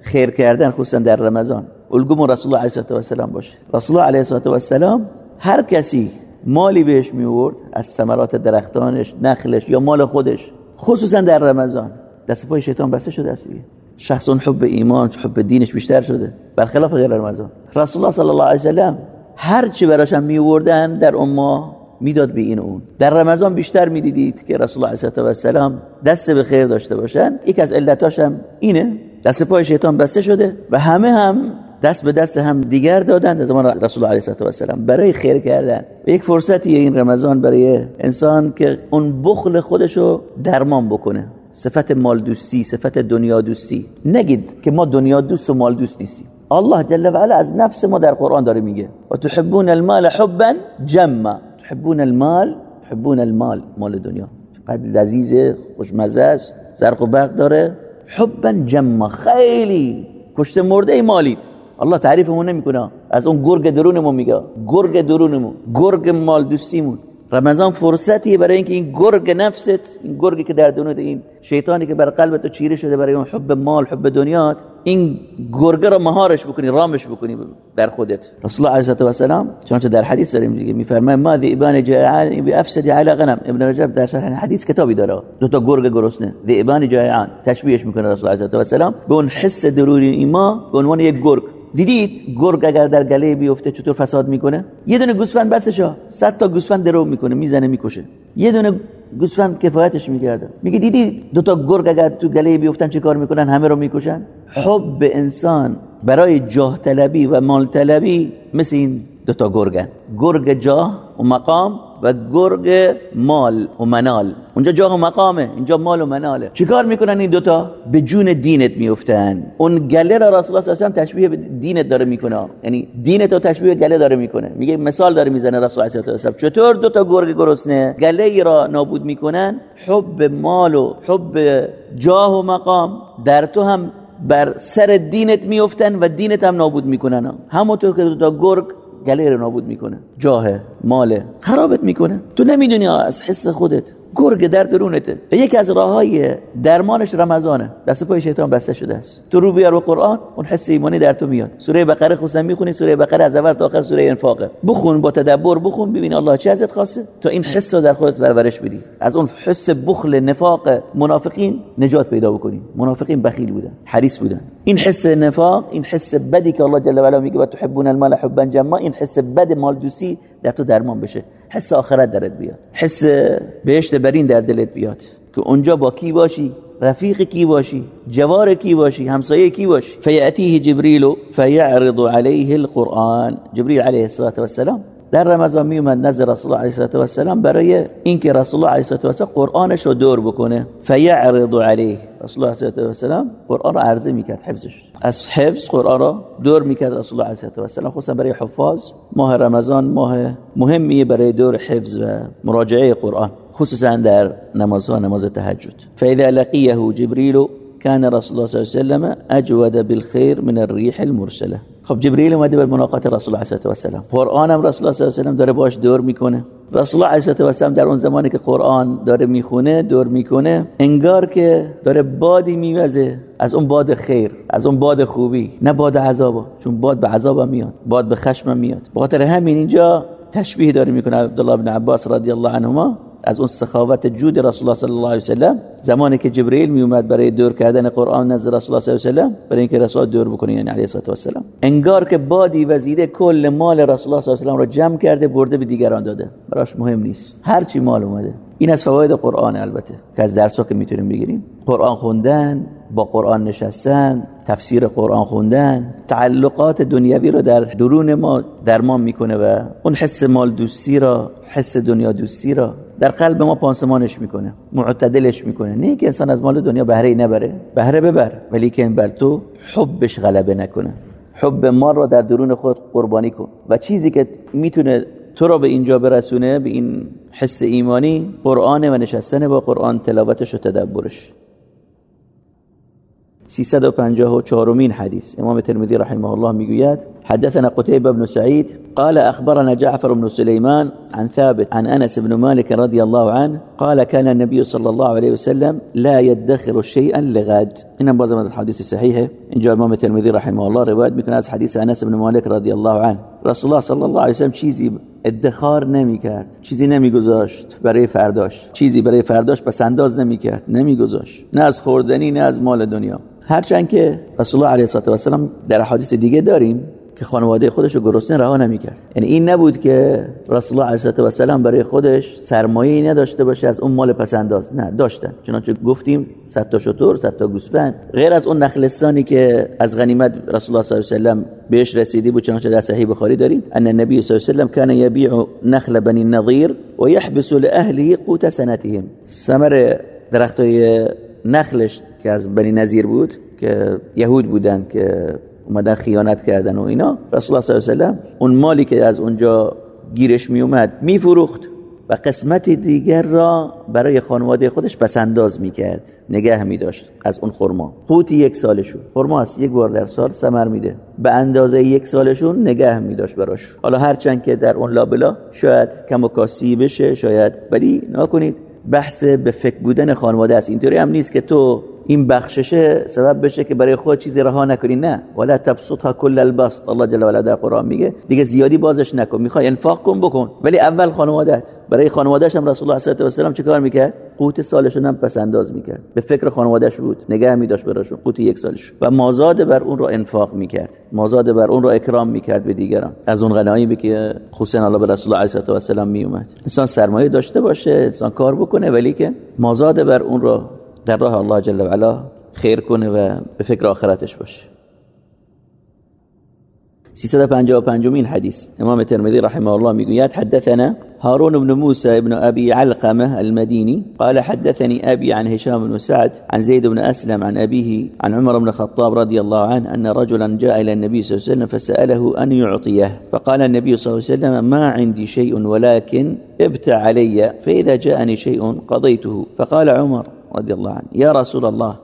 خیر کردن خصوصا در رمضان. الگوم رسول الله علیه و السلام باشه. رسول الله علیه و السلام هر کسی مالی بهش می از ثمرات درختانش نخلش یا مال خودش خصوصا در رمضان. دست پای شیطان بسته شده است شخص حب ایمان حب دینش بیشتر شده. برخلاف غیر رمضان. رسول الله صلی الله علیه و سلم هر چی براش می در اون ماه می‌داد به این اون. در رمضان بیشتر می‌دیدید که رسول الله علیه و السلام دست به خیر داشته باشن. یک از علتاش هم اینه دست پای شیطان بسته شده و همه هم دست به دست هم دیگر دادن در زمان رسول الله علیه و السلام برای خیر کردن. یک فرصتی این رمضان برای انسان که اون بخل خودشو درمان بکنه. صفت مال دوستی صفت دنیا دوستی نگید که ما دنیا دوست و مال دوست نیستیم. الله جل و علا از نفس ما در قرآن داره میگه و تحبون المال حبا جمع تحبون المال تحبون المال مال دنیا. قد لذیذه خوشمزه است زرق و برق داره. حبا جمع خیلی کشته مرده ای مالید الله تعریفمون نمی‌کنه. از اون گرگ درونمون میگه. گرگ درونمون گرگ مال دوستیمون. رمضان فرصتیه برای اینکه این گرگ نفست این گرگی که در دنیا این شیطانی که بر قلبت تو چیره شده برای اون حب مال حب دنیات این گرگ رو مهارش بکنی رامش بکنی در خودت. رسول الله علیه و سلام چون در حدیث داریم دیگه میفرماید ما ذئبان جائعان بافسد على غنم. ابن رجب در شرح حدیث کتابی داره. دو تا گرگ گرسنه. ذئبان جائعان تشبیهش می‌کنه رسول الله علیه و سلام به اون حس درونی ایما به عنوان یک گرگ. دیدید گرگ اگر در گله بیفته چطور فساد می‌کنه؟ یه دونه گوسفند بسشا صد تا گوسفند درو می‌کنه می‌زنه می‌کشه. یه دونه گوسفند کفایتش می‌کرده. میگه دیدی دو تا گرگ اگر تو گله بیفتن چه کار می‌کنن؟ همه رو می‌کشن؟ حب انسان برای جاه طلبی و مال طلبی مثل این دو تا گرگن گرگ جاه و مقام و گرگ مال و منال. اونجا جاه و مقامه اینجا مال و مناله. چیکار می‌کنن این دوتا؟ به جون دینت میفتن اون گله را رسول الله صلی تشبیه به دینت داره می‌کنه. یعنی دینت رو تشبیه به گله داره می‌کنه. میگه مثال داره می‌زنه رسول الله صلی الله چطور دوتا گرگ گرسنه؟ گله ای را نابود می‌کنن؟ حب مال و حب جاه و مقام در تو هم بر سر دینت میفتن و دینت هم نابود می‌کنن. همونطور که دوتا گرگ گله رو نابود می‌کنه. جاه مال خرابت می‌کنه. تو نمی‌دونی از حس خودت. گرگ در درونته. یکی از راه های درمانش رمضانه. دست پای شیطان بسته شده است. تو رو بیار به قرآن اون حس ایمانی در تو میاد. سوره بقره خصوصا می‌خونی سوره بقره از اول تا آخر سوره انفاقه. بخون با تدبر بخون ببین الله چه ازت خواسته؟ تو این حس رو در خودت پرورش بدی. از اون حس بخل نفاق منافقین نجات پیدا بکنی. منافقین بخیل بودن حریص بودن. این حس نفاق این حس بدی که الله جل و علا میگه تحبون المال حبا جما این حس بد مال دوستی در تو درمان بشه. حس آخرت درت بیاد. حس بهشت برین در دلت بیاد. که اونجا با کی باشی؟ رفیق کی باشی؟ جوار کی باشی؟ همسایه کی باشی؟ فیأتیه جبریل فیعرض علیه القرآن. جبریل علیه الصلاة والسلام. در رمضان می نزد رسول الله علیه و السلام برای اینکه رسول الله علیه و السلام قرآنش رو دور بکنه. فیعرض علیه. رسول الله علیه و السلام قرآن رو عرضه می‌کرد حفظش. از حفظ قرآن رو دور می‌کرد رسول الله علیه و السلام خصوصا برای حفاظ ماه رمضان ماه مهمیه برای دور حفظ و مراجعه قرآن خصوصا در نمازها نماز تهجد. فاذا لقيه جبريل كان رسول الله صلی الله عليه وسلم اجود بالخير من الريح المرسله خب جبرئیل اومده به ملاقات رسول الله صلی الله علیه و قرآن هم رسول الله صلی الله علیه و داره باش دور می‌کنه. رسول الله علیه و سلم در اون زمانی که قرآن داره می‌خونه دور می‌کنه انگار که داره بادی میوزه از اون باد خیر از اون باد خوبی. نه باد عذابا چون باد به عذاب میاد باد به خشم میاد. بخاطر همین اینجا تشبیه داره می‌کنه عبدالله بن عباس رضی الله عنهما. از اون سخاوت جود رسول الله صلی الله علیه و سلم زمانی که جبرئیل می اومد برای دور کردن قرآن نزد رسول الله صلی الله علیه و سلم برای اینکه رسول دور بکنه یعنی علیه الصلاه و السلام انگار که بادی وزیده کل مال رسول الله صلی الله علیه و سلم رو جمع کرده برده به دیگران داده. براش مهم نیست. هر چی مال اومده. این از فواید قرآن البته. که از درسا که می‌تونیم بگیریم. قرآن خوندن با قرآن نشستن تفسیر قرآن خوندن تعلقات دنیوی رو در درون ما درمان می‌کنه و اون حس مال دوستی را حس دنیا دوستی را در قلب ما پانسمانش می‌کنه معتدلش می‌کنه. نه که انسان از مال دنیا بهره نبره بهره ببر. ولی که بر تو حبش غلبه نکنه. حب مال را در درون خود قربانی کن. و چیزی که می‌تونه تو را به اینجا برسونه به این حس ایمانی قرآن و نشستن با قرآن تلاوتش و تدبرش. 354 مين حديث امام الترمذي رحمه الله می‌گوید حدثنا قتيبة بن سعيد قال أخبرنا جعفر بن سليمان عن ثابت عن أنس بن مالك رضي الله عنه قال كان النبي صلى الله عليه وسلم لا يدخر شيئا لغد. إن بعض من الحديث الصحيحة إن جاء امام الترمذي رحمه الله رواية بكن از حديث أنس بن مالك رضي الله عنه. رسول الله صلى الله عليه وسلم چیزی ادخار نمی کرد چیزی نمی گذاشت برای فرداش. چیزی برای فرداش پس انداز نمی کرد نمی گذاشت نه از خوردنی نه از مال دنیا. هرچند که رسول الله علیه و سلم در حدیث دیگه داریم که خانواده خودش رو گرسنه رها نمی‌کرد. یعنی این نبود که رسول الله علیه و سلم برای خودش سرمایه نداشته باشه از اون مال پس انداز نه داشتن. چنانچه گفتیم 100 تا شتر 100 تا گوسفند. غیر از اون نخلستانی که از غنیمت رسول الله صلی الله علیه و بهش رسیدی بود چنانچه در صحیح بخاری داریم. ان النبی صلی الله علیه و کان یبیع نخل بنی النضیر و یحبس لاهله قوت سنتهم. ثمر درختای نخلش که از بنی نظیر بود که یهود بودن که اومدن خیانت کردن و اینا رسول الله صلی الله علیه و اون مالی که از اونجا گیرش می اومد میفروخت و قسمت دیگر را برای خانواده خودش پسنداز می‌کرد نگه میداشت از اون خرما. قوت یک سالشون. خرما است یک بار در سال ثمر میده. به اندازه یک سالشون نگه میداشت براش. حالا هرچند که در اون لابلا شاید کم و کاسی بشه شاید ولی نکنید بحث به فکر بودن خانواده است. اینطوری هم نیست که تو این بخششه سبب بشه که برای خود چیزی رها نکنی. نه. ولا تبسطها کل البسط. الله جل و علا در قرآن میگه. دیگه زیادی بازش نکن. می‌خوای انفاق کن بکن. ولی اول خانوادت برای خانوادهش هم رسول الله صلی الله علیه و سلم چیکار می‌کرد؟ قوت سالشون هم پس انداز می‌کرد. به فکر خانوادهش بود. نگه میداشت براشون. قوت یک سالش. و مازاد بر اون رو انفاق می‌کرد. مازاد بر اون رو اکرام می‌کرد به دیگران. از اون غنایمی که حسین الله به رسول الله علیه و سلم میومد انسان سرمایه داشته باشه. انسان کار بکنه. ولی که مازاد بر اون رو در راه الله جل و علا خیر کنه و به فکر آخرتش باشه. 355 مين حديث امام الترمذي رحمه الله میگوید حدثنا هارون بن موسى بن أبي علقمة المديني قال حدثني أبي عن هشام بن سعد عن زيد بن أسلم عن أبيه عن عمر بن الخطاب رضي الله عنه أن رجلا جاء إلى النبي صلى الله عليه وسلم فسأله أن يعطيه فقال النبي صلى الله عليه وسلم ما عندي شيء ولكن ابتع علي فإذا جاءني شيء قضيته فقال عمر رضي الله عنه. يا رسول الله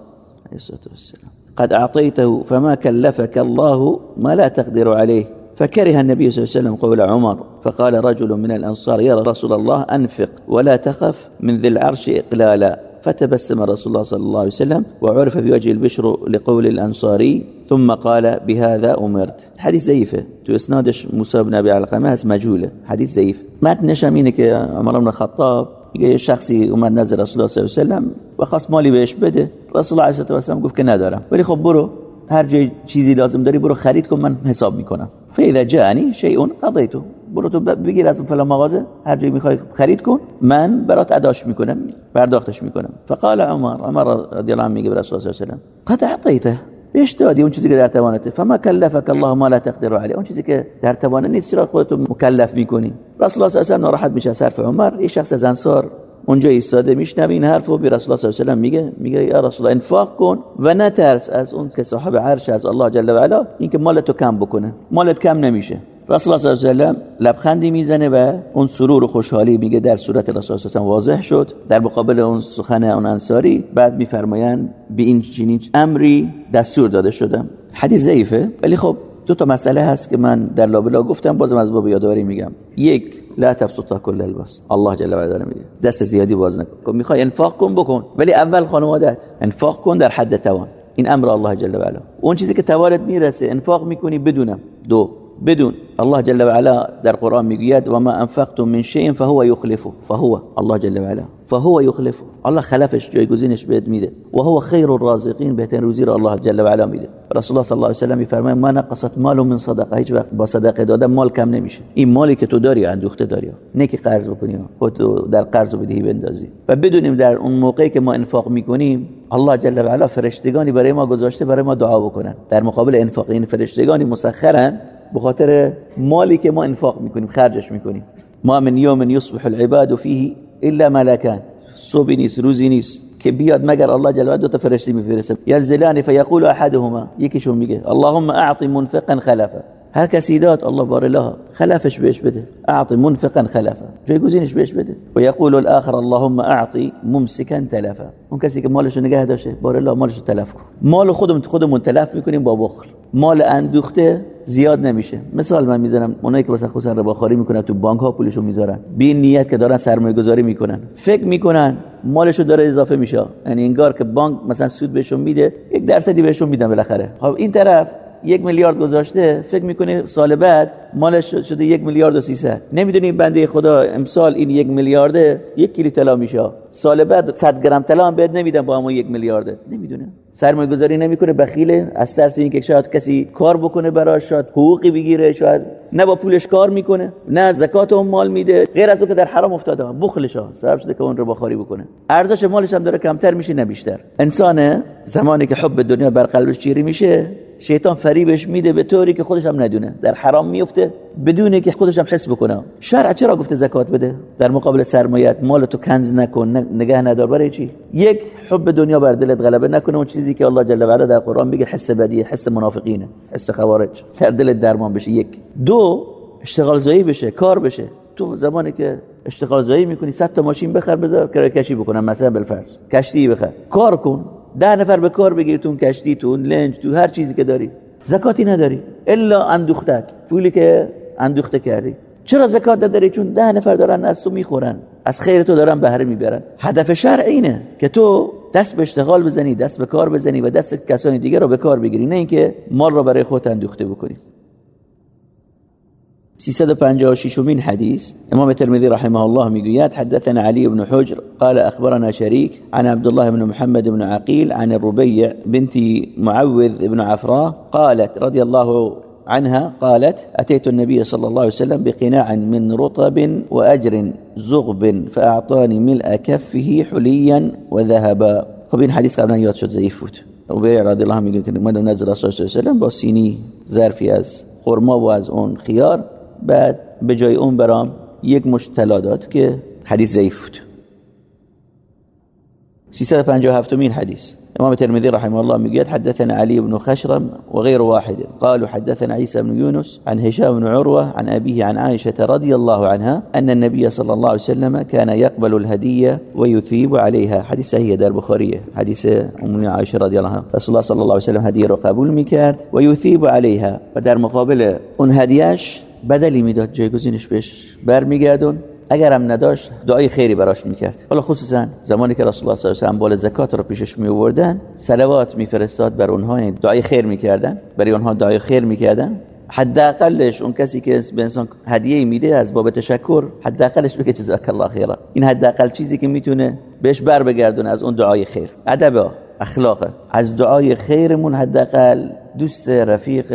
عليه الصلاة والسلام قد أعطيته فما كلفك الله ما لا تقدر عليه. فكره النبي صلى الله عليه وسلم قول عمر فقال رجل من الأنصار يا رسول الله أنفق ولا تخف من ذي العرش إقلالا. فتبسم رسول الله صلى الله عليه وسلم وعرف في وجه البشر لقول الأنصاري ثم قال بهذا أمرت. حديث زيفه تو اسنادش موسى بن أبي علقمه مجهوله حديث زيف ما تنشمينه که عمر بن الخطاب؟ یه شخصی اومد نزد رسول الله صلی الله علیه و سلم و خواست مالی بهش بده. رسول الله علیه و سلم گفت که ندارم. ولی خب برو هر جای چیزی لازم داری برو خرید کن من حساب می‌کنم. فاذا جاءنی شیء قضیتو. برو تو بگیر از فلان مغازه هر جایی می‌خوای خرید کن. من برات اداش می‌کنم پرداختش می‌کنم. فقال عمر عمر رضی الله عنه میگه رسول الله صلی الله علیه و قد اعطیته؟ بهش دادی اون چیزی که در توانته. فما کلفك الله ما لا تقدر عليه اون چیزی که در توانه نیست چرا خودت مکلف می‌کنی؟ رسول الله صلی الله علیه و ناراحت میشه صرف عمر. یه شخص از انصار اونجا ایستاده میشنوه این حرفو به رسول الله صلی الله علیه و میگه میگه یا رسول الله انفاق کن و نترس از اون که صاحب عرش از الله جل و علا اینکه مالتو کم بکنه. مالت کم نمیشه. رسول الله صلی الله علیه و لبخندی می‌زنه و اون سرور و خوشحالی میگه در صورت رسول الله واضح شد. در مقابل اون سخن اون انصاری بعد میفرمایند به این چنین امری دستور داده شدم. حدیث ضعیفه ولی خب دو تا مسئله هست که من در لابلا گفتم بازم از باب یادآوری میگم. یک لا تبسطها کل الباس. الله جل و علا میگه. دست زیادی باز نکن. می‌خوای انفاق کن بکن. ولی اول خانوادت انفاق کن در حد توان. این امر الله جل و علا. اون چیزی که توانت می‌رسه انفاق می‌کنی بدونم. دو بدون. الله جل و علا در قرآن می‌گوید و ما انفقتم من شيء فهو يخلفه. فهو. الله جل و علا فهو يخلفه. الله خلفش جایگزینش بهت میده. و هو خیر الرازقین بهترین روزی رو الله جل و علا میده. رسول الله صلی الله علیه و سلم میفرماید ما نقصت مال من صدقه. هیچ وقت با صدقه دادن مال کم نمیشه. این مالی که تو داری اندوخته داری. نه که قرض بکنی خودت در قرض بدهی بندازی. و بدونیم در اون موقعی که ما انفاق می‌کنیم الله جل و علا فرشتگانی برای ما گذاشته برای ما دعا بکنن. در مقابل انفاق این فرشتگانی مسخرن. به خاطر مالی که ما انفاق میکنیم خرجش میکنیم. ما من یوم یصبح العباد فيه الا ملکان صبح نیست روزی نیست. که بیاد مگر الله جل و تا فرشته میفرسته. ینزلان فیقول احدهما. یکیشون میگه اللهم اعط منفقا خلفا. هر کسی داد الله بار الله خلفش بهش بده. اعط منفقا خلفا جایگزینش بهش بده. و یقول الاخر اللهم اعطي ممسكا تلفا. اون کسی که مالش نگه داشته بار الله مالش تلف کن. مال خودمون خودمون تلف می‌کنیم با بخل. مال اندوخته زیاد نمیشه. مثال من می‌زنم. اونایی که مثلا خصوصا رباخاری می‌کنن تو بانک ها پولشو می‌ذارن. بی نیت که دارن سرمایه گذاری می‌کنن. فکر می‌کنن مالشو داره اضافه میشه. یعنی انگار که بانک مثلا سود بهشون میده یک درصدی بهشون میدن بالاخره. خب این طرف یک میلیارد گذاشته فکر می‌کنه سال بعد مالش شده یک میلیارد و سیصد. نمی‌دونی بنده خدا امسال این یک میلیارده یک کیلو طلا میشه. سال بعد 100 گرم طلا هم بهت نمیدن با همون یک میلیارده. نمی‌دونه سرمایه گذاری نمی‌کنه بخیله. از ترس اینکه شاید کسی کار بکنه براش شاید حقوقی بگیره شاید نه با پولش کار می‌کنه نه زکات اون مال میده. غیر از اون که در حرام افتاده. بخلش ها. سبب شده که اون رو بخاری بکنه. ارزش مالش هم داره کمتر میشه نه بیشتر. انسان زمانی که حب دنیا بر قلبش چیری میشه شیطان فریبش میده به طوری که خودش هم ندونه. در حرام میفته بدون که خودش هم حس بکنه. شرع چرا گفته زکات بده؟ در مقابل سرمایت مال تو کنز نکن نگه ندار. برای چی؟ یک حب دنیا بر دلت غلبه نکنه. اون چیزی که الله جل و علا در قرآن میگه حس بدیه حس منافقینه حس خوارج. در دلت درمان بشه. یک. دو اشتغال زایی بشه کار بشه. تو زمانی که اشتغال زایی می‌کنی 100 تا ماشین بخر بذار کرایه کشی بکنم مثلا بالفرض. کشتی بخر. کار کن. ده نفر به کار بگیر تو کشتی تو لنج تو هر چیزی که داری. زکاتی نداری. الا اندوختک. پولی که اندوخته کردی. چرا زکات نداری؟ چون ده نفر دارن از تو می‌خورن. از خیر تو دارن بهره می‌برن. هدف شرع اینه که تو دست به اشتغال بزنی دست به کار بزنی و دست کسانی دیگه رو به کار بگیری. نه اینکه مال رو برای خودت اندوخته بکنی. 356 من حديث إمام الترمذي رحمه الله ميقيات حدثنا علي بن حجر قال أخبرنا شريك عن عبد الله بن محمد بن عقيل عن الربيع بنت معوذ بن عفراء قالت رضي الله عنها قالت أتيت النبي صلى الله عليه وسلم بقناع من رطب وأجر زغب فأعطاني ملء كفه حليا وذهبا خب این حدیث قبلا یاد شد ضعیف رضي الله عنه که اومد نزد رسول الله صلی الله علیه و با از خرما و از اون خیار بعد به جای اون برام یک مشت طلا داد که حدیث ضعیف بود. 357 مين حديث امام الترمذي رحمه الله مقيد حدثنا علي بن خشرم وغير واحد. قالوا حدثنا عيسى بن يونس عن هشام بن عروة عن أبيه عن عائشة رضي الله عنها أن النبي صلى الله عليه وسلم كان يقبل الهدية ويثيب عليها حديث هي دار بخارية حديث أم عائشة رضي الله عنها. رسول الله صلى الله عليه وسلم هدية قبول مكارد ويثيب عليها ودار مقابل اون هدياش بدلی می‌داد جایگزینش بهش برمیگردون. اگرم نداشت دعای خیری براش می‌کرد. حالا خصوصا زمانی که رسول الله صلی الله علیه و بال زکات رو پیشش می آوردن صلوات میفرستاد بر اونها یعنی دعای خیر می‌کردن. برای اونها دعای خیر می‌کردن. حداقلش اون کسی که به انسان هدیه میده از باب تشکر حداقلش بگه جزاک الله خیرا. این حداقل چیزی که می‌تونه بهش بر بگردونه از اون دعای خیر. ادب اخلاق. از دعای خیرمون حداقل دوست رفیق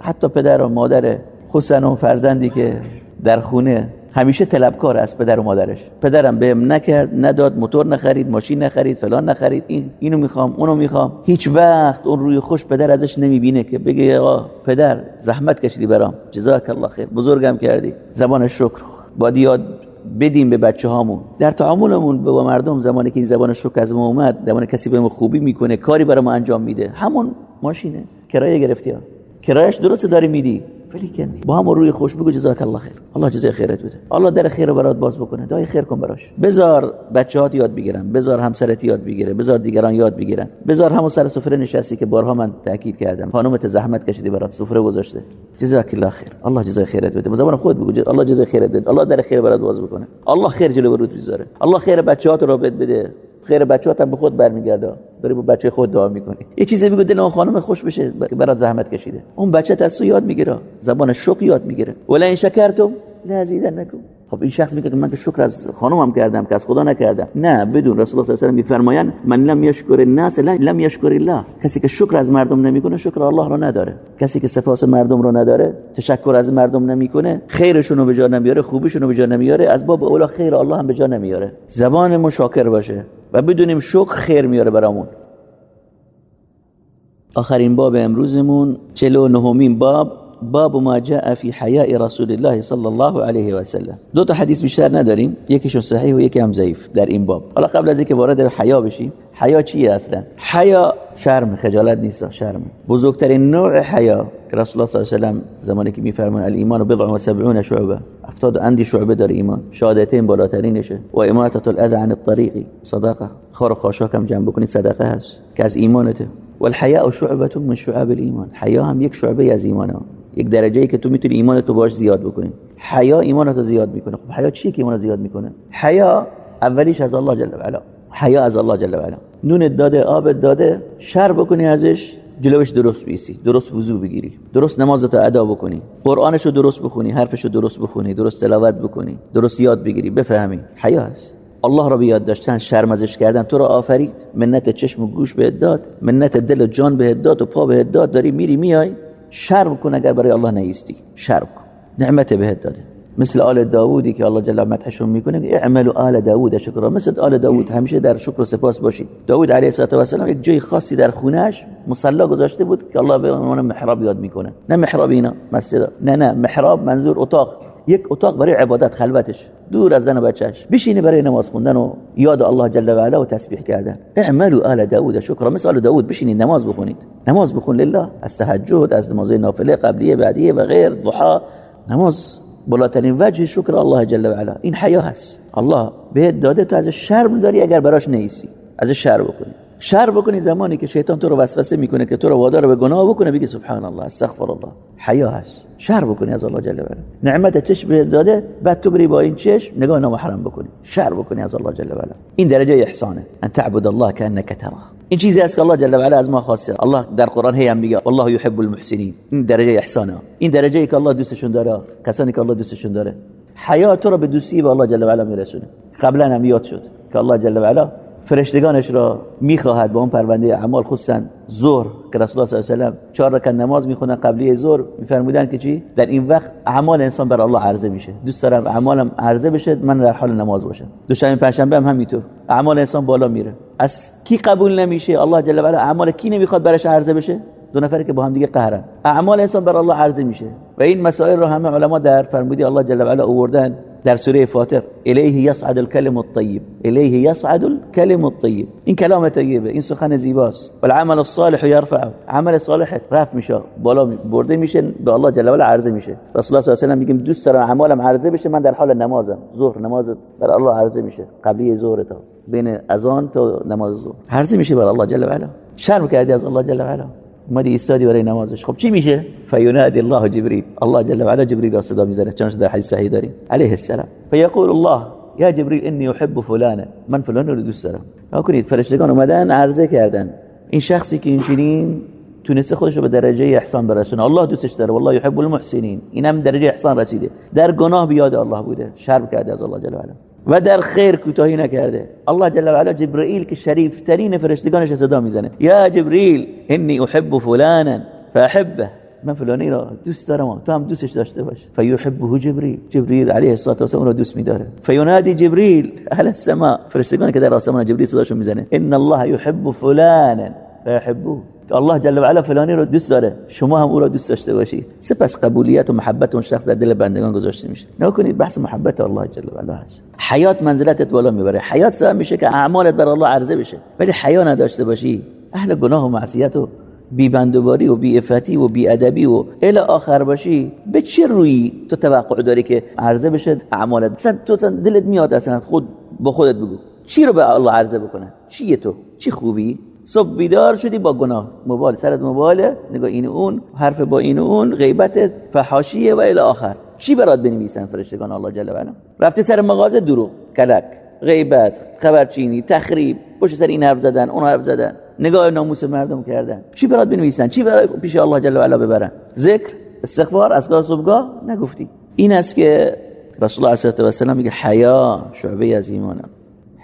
حتی پدر و مادر خصوصا اون فرزندی که در خونه همیشه طلبکار از پدر و مادرش. پدرم بهم نکرد نداد موتور نخرید ماشین نخرید فلان نخرید این اینو می‌خوام اونو می‌خوام. هیچ وقت اون روی خوش پدر ازش نمی‌بینه که بگه آقا پدر زحمت کشیدی برام. جزاک الله خیر. بزرگم کردی. زبان شکر. با یاد بدیم به بچه هامون در تعاملمون با مردم زمانی که این زبان شکر از ما اومد زمانی کسی به ما خوبی می‌کنه کاری برای ما انجام میده. همون ماشینه. کرایه گرفتی ها. کرایش درست داری میدی. ولی کنی با هم روی خوش بگو جزاک الله خیر. الله جزای خیرت بده. الله در خیر برات باز بکنه. دای خیر کن براش. بذار بچه‌هات یاد بگیرن. بذار همسرت یاد بگیره. بذار دیگران یاد بگیرن. بذار همون سر سفره نشستی که بارها من تاکید کردم. خانومت زحمت کشیدی برات. سفره گذاشته. جزاک الله خیر. الله جزای خیرت بده. زبان خود بگو. الله جزای خیرت بده. الله در خیر برات باز بکنه. الله خیر جلو برات بذاره الله خیر بچه‌هات رو بده. خیر بچه‌ها هم به خود برمیگرده. داری با بچه خود دعا می‌کنی. یه چیزی بگو دل اون خانم خوش بشه که برات زحمت کشیده. اون بچه از یاد می‌گیره. زبان شوق یاد می‌گیره. ولا این شکرتم نکن. خب این شخص میگه من که شکر از خانومم کردم که از خدا نکردم. نه بدون رسول الله صلی الله علیه و میفرمایند من لم یشکر الناس لم یشکر الله. کسی که شکر از مردم نمی‌کنه شکر الله رو نداره. کسی که سپاس مردم رو نداره تشکر از مردم نمی‌کنه خیرشون رو به جا نمیاره خوبیشون رو به جا نمیاره از باب اولا خیر الله هم به جا نمیاره. زبان مشاکر باشه. و بدونیم شکر خیر میاره برامون. آخرین باب امروزمون 49 باب باب ما جاء في حیاء رسول الله صلی الله علیه و سلم. دو تا حدیث بیشتر نداریم یکیشون صحیح و یکی هم ضعیف در این باب. حالا قبل از اینکه وارد حیا بشیم حیا چیه اصلا؟ حیا شرم خجالت نیست شرم. بزرگترین نوع حیا که رسول الله صلی الله علیه و زمانی که میفرمان الایمان بضع و 70 شعبه. افتاد اندی شعبه داره ایمان. شهادتین بالاترینشه. و اماتت الاذى عن الطریق. صدقه. خار خاشاکم جمع بکنید صدقه هست. که از ایمانته. والحیاء شعبه من شعب الايمان حیا هم یک شعبه از ایمانه یک درجه ای که تو می‌تونی ایمان تو باش زیاد بکنی. حیا ایمان تو زیاد می‌کنه. خب حیا چیه که ایمان زیاد می‌کنه؟ حیا اولیش از الله جل و علا. حیا از الله جل و علا. نون داده آب داده شر بکنی ازش جلوش درست بیسی درست وضو بگیری درست نمازتو ادا بکنی قرآنشو درست بخونی حرفشو درست بخونی درست تلاوت بکنی درست یاد بگیری بفهمی حیا هست. الله را بیاد داشتن شرمزش کردن تو را آفرید منت چشم و گوش بهت داد منت دل و جان بهت داد و پا بهت داد داری میری میای شرم کن اگر برای الله نیستی شرم کن نعمت بهت داده. مثل آل داوودی که الله جل مدحشون می‌کنه اعملوا آل داوود شکر مثل آل داوود همیشه در شکر و سپاس باشید. داوود علیه السلام یک جای خاصی در خونهش مصلا گذاشته بود که الله به عنوان محراب یاد می‌کنه. نه محراب اینا مسجد. نه نه محراب منظور اتاق. یک اتاق برای عبادت خلوتش. دور از زن و بچهش بشینه برای نماز خوندن و یاد الله جل و علا و تسبیح کردن. اعملوا آل داوود شکر مثل آل داوود بشینید نماز بخونید. نماز بخون لله. از تهجد از نماز نافله قبلیه بعدیه و غیر ضحا. نماز بالاترین وجه شکر الله جل و علا. این حیا هست. الله بهت داده تو از شرم داری اگر براش نیستی. از شرم بکنی. شر بکنی زمانی که شیطان تو رو وسوسه می‌کنه که تو رو وادار به گناه بکنه بگی سبحان الله استغفر الله. حیا هست. شر بکنی از الله جل و علا. نعمت چشم به داده بعد تو بری با این چشم نگاه نامحرم بکنی. شر بکنی از الله جل و علا. این درجه احسانه. ان تعبد الله كانك تراه. این چیزی است که الله جل و علا از ما خواسته الله در قرآن هی هم میگه والله يحب المحسنین. این درجه احسانه. این درجه ای که الله دوستشون داره کسانی که الله دوستشون داره. حیات تو رو به دوستی به الله جل و علا میرسونه. قبلا هم یاد شد که الله جل و علا فرشتگانش را می‌خواهد با اون پرونده اعمال خصوصا ظهر که رسول الله صلی الله علیه و چهار رکعت نماز می‌خونن قبلی ظهر میفرمودن که چی؟ در این وقت اعمال انسان بر الله عرضه میشه. دوست دارم اعمالم عرضه بشه من در حال نماز باشم. دوشنبه پنجشنبه هم همینطور. اعمال انسان بالا میره. از کی قبول نمیشه؟ الله جل و علا اعمال کی نمی‌خواد برش عرضه بشه؟ دو نفری که با هم دیگه قهرن. اعمال انسان بر الله عرضه میشه. و این مسائل رو همه علما در فرمودی الله جل و علا آوردن. در سوره فاطر الیه یصعد الکلم الطیب. الیه یصعد الکلم الطیب. این کلام طیبه این سخن زیباست. والعمل الصالح یرفع عمل صالح رفع میشه بالا برده میشه به الله جل و علا عرضه میشه. رسول الله صلی الله علیه و آله میگه دوست دارم اعمالم عرضه بشه من در حال نمازم. ظهر نماز بر الله عرضه میشه. قبلی ظهر تا بین اذان تا نماز ظهر. عرضه میشه بر الله جل و علا شرم کردی از الله جل و علا اومدی ایستادی برای نمازش. خب چی میشه؟ فینادی الله جبریل. الله جل و علا جبریل را صدا می‌زنه. چون در حدیث صحیح داریم. علیه السلام. فیقول الله یا جبریل انی احب فلانا من فلان رو دوست دارم. نکنید فرشتگان اومدن عرضه کردن. این شخصی که اینجورین تونسته خودش رو به درجه احسان برسونه. الله دوستش داره. والله يحب المحسنین. اینم درجه احسان رسیده. در گناه بیاد الله بوده. شرم کرده از الله جل و علا و در خیر کوتاهی نکرده الله جل و علا جبرئیل که شریف ترین فرشتگانش صدا میزنه. یا جبرئیل انی أحب فلانا فأحبه. من فلانی را؟ دوست دارم. تو هم دوستش داشته باش. فیحبه جبرئیل جبرئیل علیه الصلاة و السلام را دوست میداره. فینادی جبرئیل أهل السماء. فرشتگانی که در آسمان جبرئیل صداشو میزنه. إن الله يحب فلانا فيحبوه الله جل و علا فلانی رو دوست داره. شما هم او را دوست داشته باشید. سپس قبولیت و محبت اون شخص در دل بندگان گذاشته میشه. نکنید بحث محبت الله جل و علا هست. حیات منزلتت بالا می‌بره. حیات سبب میشه که اعمالت بر الله عرضه بشه. ولی حیا نداشته باشی. اهل گناه و معصیت و بی بندوباری و بی افتی و بی ادبی و الی آخر باشی. به چه روی تو توقع داری که عرضه بشه اعمالت؟ مثلا تو دلت میاد اصلا خود با خودت بگو. چی رو به الله عرضه بکنه؟ چیه تو؟ چی خوبی؟ صبح بیدار شدی با گناه. موبایل سرت موبایل نگاه این اون حرف با این اون غیبت فحاشیه و الی آخر. چی برات بنویسن فرشتگان الله جل و علا رفتی سر مغازه دروغ کلک غیبت خبرچینی تخریب پشت سر این حرف زدن اون حرف زدن نگاه ناموس مردم کردن. چی برات بنویسن؟ چی برای پیش الله جل و علا ببرن؟ ذکر استغفار از صبحگاه نگفتی. این است که رسول الله صلی الله علیه و سلم میگه حیا شعبه از ایمانه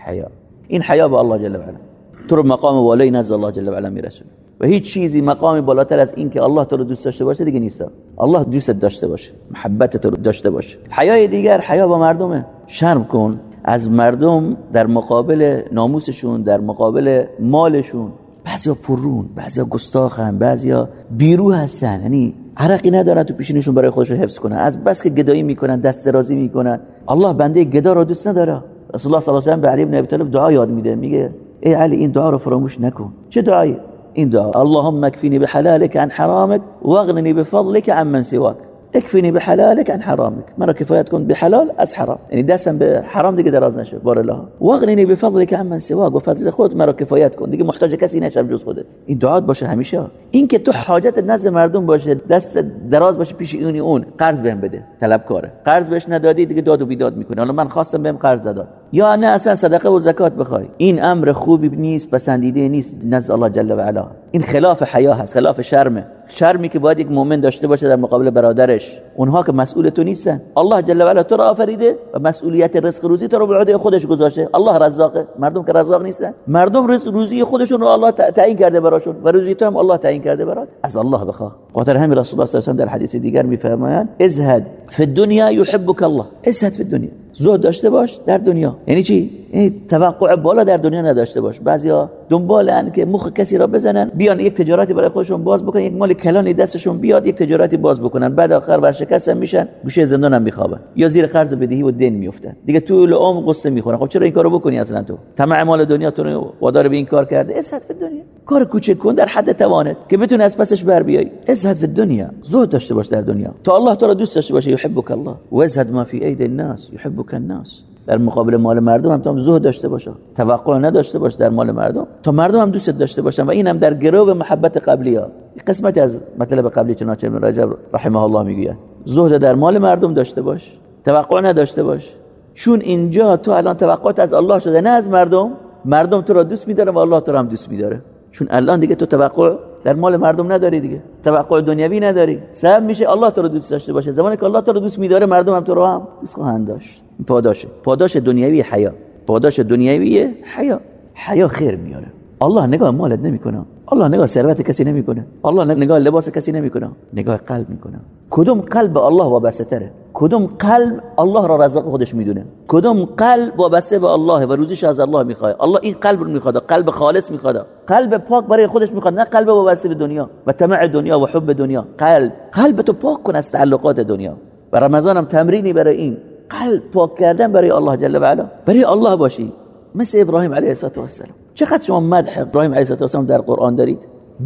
حیا. این حیا به الله جل و علا تو رو مقام والای نزد الله جل و علا میرسونه. و هیچ چیزی مقامی بالاتر از این که الله تو رو دوست داشته باشه دیگه نیست. الله دوستت داشته باشه. محبت تو رو داشته باشه. حیای دیگر حیا با مردمه. شرم کن. از مردم در مقابل ناموسشون در مقابل مالشون. بعضیا پرون بعضیا گستاخن بعضیا بیرو هستن. یعنی عرقی ندارن تو پیشینشون برای خودش حفظ کنن. از بس که گدایی می‌کنن دست درازی می‌کنن. الله بنده گدا رو دوست نداره. رسول الله صلی الله علیه و آله به علی بن ابی طالب دعا یاد میده. میگه ای علی این دعا رو فراموش نکن چه دعایی این دعا اللهم اكفني بحلالك عن حرامك واغنني بفضلك عن من سواك. اكفني بحلالك عن حرامك. مرا کفایت کن به حلال از حرام. یعنی دستم به حرام دیگه دراز نشه. بار الله. واغنني بفضلك عن من سواك. و فضل خود مرا کفایت کن. دیگه محتاج کسی نشم جز خودت. این دعات باشه همیشه. این که تو حاجت نزد مردم باشه دست دراز باشه پیش اونی اون قرض بهم بده. طلبکاره. قرض بهش ندادی دیگه داد و بیداد می‌کنه حالا من خواستم بهم قرض داد. یا نه اصلا صدقه و زکات بخوای. این امر خوبی نیست پسندیده نیست نزد الله جل و علا. این خلاف حیا هست خلاف شرمه. شرمی که باید یک مؤمن داشته باشه در مقابل برادرش. اونها که مسئول تو نیستن. الله جل و علا تو را آفریده و مسئولیت رزق روزی تو رو به عهده خودش گذاشته. الله رزاقه. مردم که رزاق نیستن. مردم رزق روزی خودشون رو الله تعیین کرده براشون و روزی تو هم الله تعیین کرده برات. از الله بخوا. خاطر همین رسول الله صلی الله علیه و در حدیث دیگر میفرمایند ازهد فی الدنیا یحبک الله. ازهد فی الدنیا. زهد داشته باش در دنیا. یعنی چی؟ یعنی توقع بالا در دنیا نداشته باش. بعضیا دنبالن که مخ کسی را بزنن بیان یک تجارتی برای خودشون باز بکنن یک مال کلانی دستشون بیاد یک تجارتی باز بکنن. بعد آخر ورشکست میشن گوشه زندان هم میخوابن. یا زیر قرض بدهی و دین میفتن دیگه طول عمر قصه می‌خورن. خب چرا این کارو بکنی اصلا تو؟ طمع مال دنیا تو وادار به این کار کرده. ازهد فی دنیا. کار کوچک کن در حد توانت که بتونی از پسش بر بیای. ازهد فی دنیا. زهد داشته باش در دنیا. تا الله تو را دوست داشته باشه. یحبک الله. و ازهد ما فی اید الناس. یحبک الناس. در مقابل مال مردم هم تو زهد داشته باشه توقع نداشته باش در مال مردم. تا مردم هم دوست داشته باشن و این هم در گرو محبت قبلی ها قسمتی از مطلب قبلی چنانچه ابن رجب رحمه الله می‌گوید. زهد در مال مردم داشته باش. توقع نداشته باش. چون اینجا تو الان توقعات از الله شده نه از مردم. مردم تو را دوست میداره و الله تو را هم دوست میداره. چون الان دیگه تو توقع در مال مردم نداری دیگه. توقع دنیوی نداری. سبب میشه الله تو رو دوست داشته باشه. زمانی که الله تو رو دوست میداره مردم هم تو رو هم دوست خواهند داشت. پاداشه پاداش دنیوی حیا. پاداش دنیوی حیا. حیا خیر میاره. الله نگاه مالت نمی‌کنه. الله نگاه ثروت کسی نمی‌کنه. الله نگاه لباس کسی نمی‌کنه. نگاه قلب می‌کنه. کدوم قلب الله وابسته تره؟ کدوم قلب الله را رزاق خودش می‌دونه؟ کدوم قلب وابسته به الله و روزیش از الله می‌خواد؟ الله این قلب رو می‌خواد قلب خالص می‌خواد. قلب پاک برای خودش می‌خواد نه قلب وابسته به دنیا. و طمع دنیا و حب دنیا. قلب. قلب تو پاک کن از تعلقات دنیا. و رمضان هم تمرینی برای این. قلب پاک کردن برای الله جل و علا. برای الله باشی. مثل ابراهیم علیه السلام چقدر شما مدح ابراهیم علیه السلام در قرآن دارید.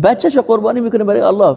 بچه‌شو قربانی می‌کنه برای الله.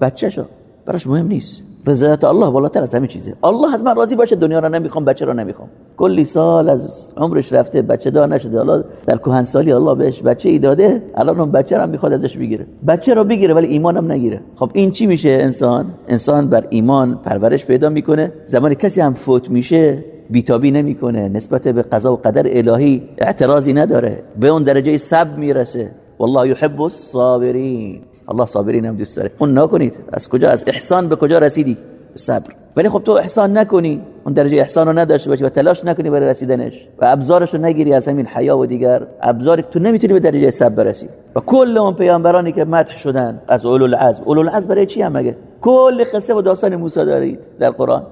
بچه‌شو. براش مهم نیست. رضایت الله بالاتر از همه چیزه. الله از من راضی باشه دنیا رو نمی‌خوام بچه رو نمی‌خوام. کلی سال از عمرش رفته بچه دار نشده. الله در کهنسالی الله بهش بچه ای داده الان اون بچه هم می‌خواد ازش بگیره. بچه رو بگیره ولی ایمان هم نگیره. خب این چی میشه انسان؟ انسان بر ایمان پرورش پیدا می‌کنه. زمانی کسی هم فوت میشه بیتابی نمی‌کنه. نسبت به قضا و قدر الهی اعتراضی نداره. به اون درجه صبر می‌رسه. والله يحب الصابرین. الله صابرین هم دوست داره. اون نکنید. از کجا؟ از احسان به کجا رسیدی؟ صبر. ولی خب تو احسان نکنی. اون درجه احسان رو نداشته باشی و تلاش نکنی برای رسیدنش. و ابزارش رو نگیری از همین حیا و دیگر. ابزار تو نمی‌تونی به درجه صبر برسی. و کل اون پیامبرانی که مدح شدن از اولو العزم اولو العزم برای چی هم مگه؟ کل قصه و داستان موسی دارید در قرآن.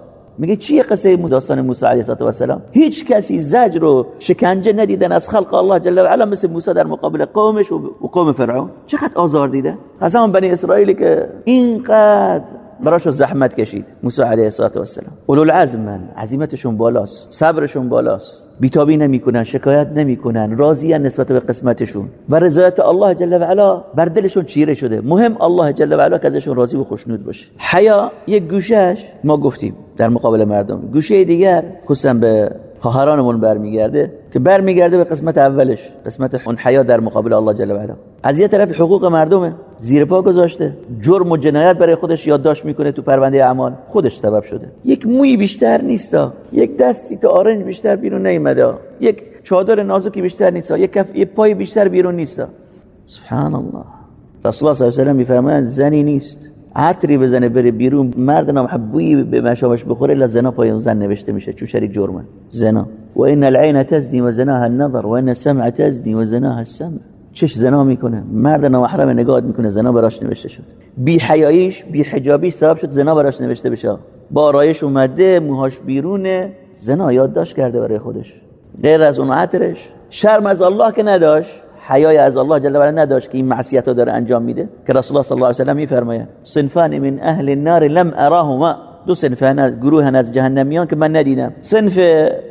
میگه چیه قصه داستان موسی علیه السلام هیچ کسی زجر رو شکنجه ندیدن از خلق الله جل و علا مثل موسی در مقابل قومش و قوم فرعون. چقدر آزار دیده؟ از بنی اسرائیلی که اینقدر براشو زحمت کشید. موسی علیه السلام اولو العزم عزیمتشون بالاست صبرشون بالاست. بیتابی نمی‌کنن شکایت نمی‌کنن راضی نسبت به قسمتشون. و رضایت الله جل و علا بر دلشون چیره شده. مهم الله جل و علا که ازشون راضی و خوشنود باشه. حیا یک گوشش ما گفتیم در مقابل مردم گوشه دیگر خصوصا به خواهرانمون برمیگرده که برمیگرده به قسمت اولش قسمت اون حیا در مقابل الله جل و علا. از یه طرف حقوق مردمه. زیر پا گذاشته. جرم و جنایت برای خودش یادداشت می‌کنه تو پرونده اعمال. خودش سبب شده. یک موی بیشتر نیستا یک دستی تو آرنج بیشتر بیرون نیومده یک چادر نازکی بیشتر نیستا یک کف یک پای بیشتر بیرون نیستا سبحان الله رسول الله صلی الله علیه و میفرمایند زنی نیست. عطری بزنه بره بیرون مرد نامحبوی به مشامش بخوره الا زنا پای زن نوشته میشه. چون شریک جرمه. زنا. و ان العين تزني وزناها النظر و ان السمع تزني وزناها السمع. چش زنا می‌کنه مرد نامحرم نگاه می‌کنه زنا براش نوشته شد. بی حیاییش بی حجابیش سبب شد زنا براش نوشته بشه. با آرایش اومده موهاش بیرونه زنا یادداشت کرده برای خودش. غیر از اون عطرش شرم از الله که نداشت حیای از الله جل و نداشت که این معصیت داره انجام میده. که رسول الله صلی الله علیه و سلم میفرمایند صنفان من اهل النار لم اراهما دو صنف از گروه از جهنمیان که من ندیدم. صنف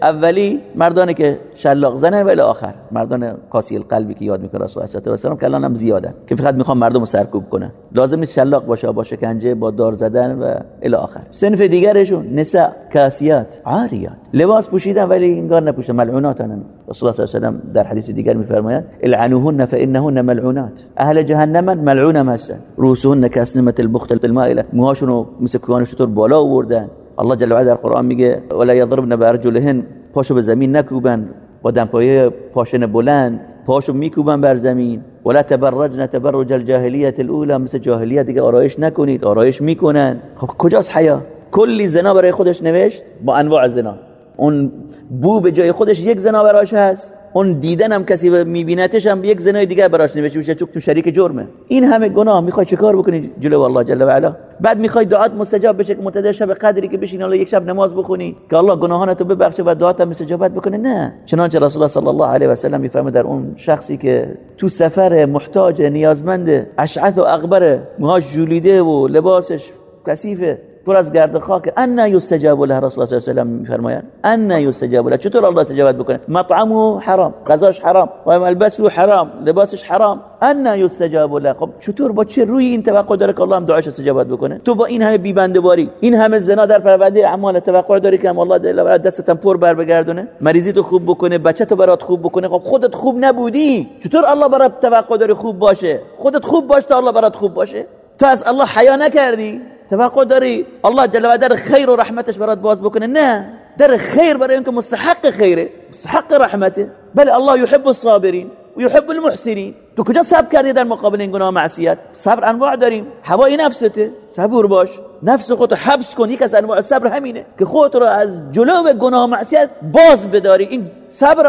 اولی مردانی که شلاق زنن و آخر مردان قاسی القلبی که یاد می‌کنه رسول الله صلی الله علیه و هم زیادن که فقط می‌خوام مردم رو سرکوب کنن. لازم نیست شلاق باشه با شکنجه با دار زدن و الی آخر. صنف دیگرشون نساء کاسیات عاریات. لباس پوشیدن ولی انگار نپوشیدن. ملعوناتن. رسول الله صلی الله علیه و در حدیث دیگر میفرماید العنوهن فانهن ملعونات. اهل جهنم ملعون هستن. رؤوسهن كاسنمه البخت المائله موهاشون مثل کوان شطور بالا آوردن؟ الله جل و علا در قرآن میگه ولا یضربن بارجلهن پاشو به زمین نکوبن با دمپایه پاشن بلند پاشو میکوبن بر زمین. ولا تبرجن تبرج الجاهلیت الاولى مثل جاهلیت دیگه آرایش نکنید آرایش می‌کنن. خب کجاست حیا؟ کلی زنا برای خودش نوشت با انواع زنا. اون بو به جای خودش یک زنا براش هست. اون دیدن هم کسی میبینتش هم یک زنای دیگه براش نوشته میشه تو تو شریک جرمه. این همه گناه. می‌خوای چیکار بکنی جلو الله جل و علا؟ بعد می‌خوای دعات مستجاب بشه که منتظر شب قدری که بشین الله یک شب نماز بخونی که الله گناهانتو ببخشه و دعات هم استجابت بکنه. نه. چنانچه رسول الله صلی الله علیه و سلم می‌فهمه در اون شخصی که تو سفر محتاج نیازمند اشعث و اغبر موهاش جولیده و لباسش کثیفه. پر از گرد خاک. ان یستجاب له رسول الله صلی الله علیه و میفرمایند ان یستجاب له چطور الله استجابت بکنه؟ مطعمه حرام غذاش حرام و ملبسه حرام لباسش حرام. ان یستجاب له خب چطور؟ با چه روی این توقع داره که الله هم دعاش استجابت بکنه؟ تو با این همه بی بنده باری این همه زنا در پرونده اعمال توقع داری که الله دل دستت پر بر بگردونه؟ مریضی تو خوب بکنه بچه تو برات خوب بکنه. خب خودت خوب نبودی. چطور الله برات توقع داره خوب باشه؟ خودت خوب باش تا الله برات خوب باشه. تو از الله حیا نکردی. توقع داری؟ الله جل و در خیر و رحمتش برات باز بکنه. نه. در خیر برای اینکه مستحق خیره. مستحق رحمته. بل الله يحب الصابرین و يحب المحسنین. تو کجا صبر کردی در مقابل این گناه معصیت؟ صبر انواع داریم. هوای نفسته. صبور باش. نفس خودت حبس کن. یک از انواع صبر همینه که خودت رو از جلو گناه معصیت باز بداری. این صبر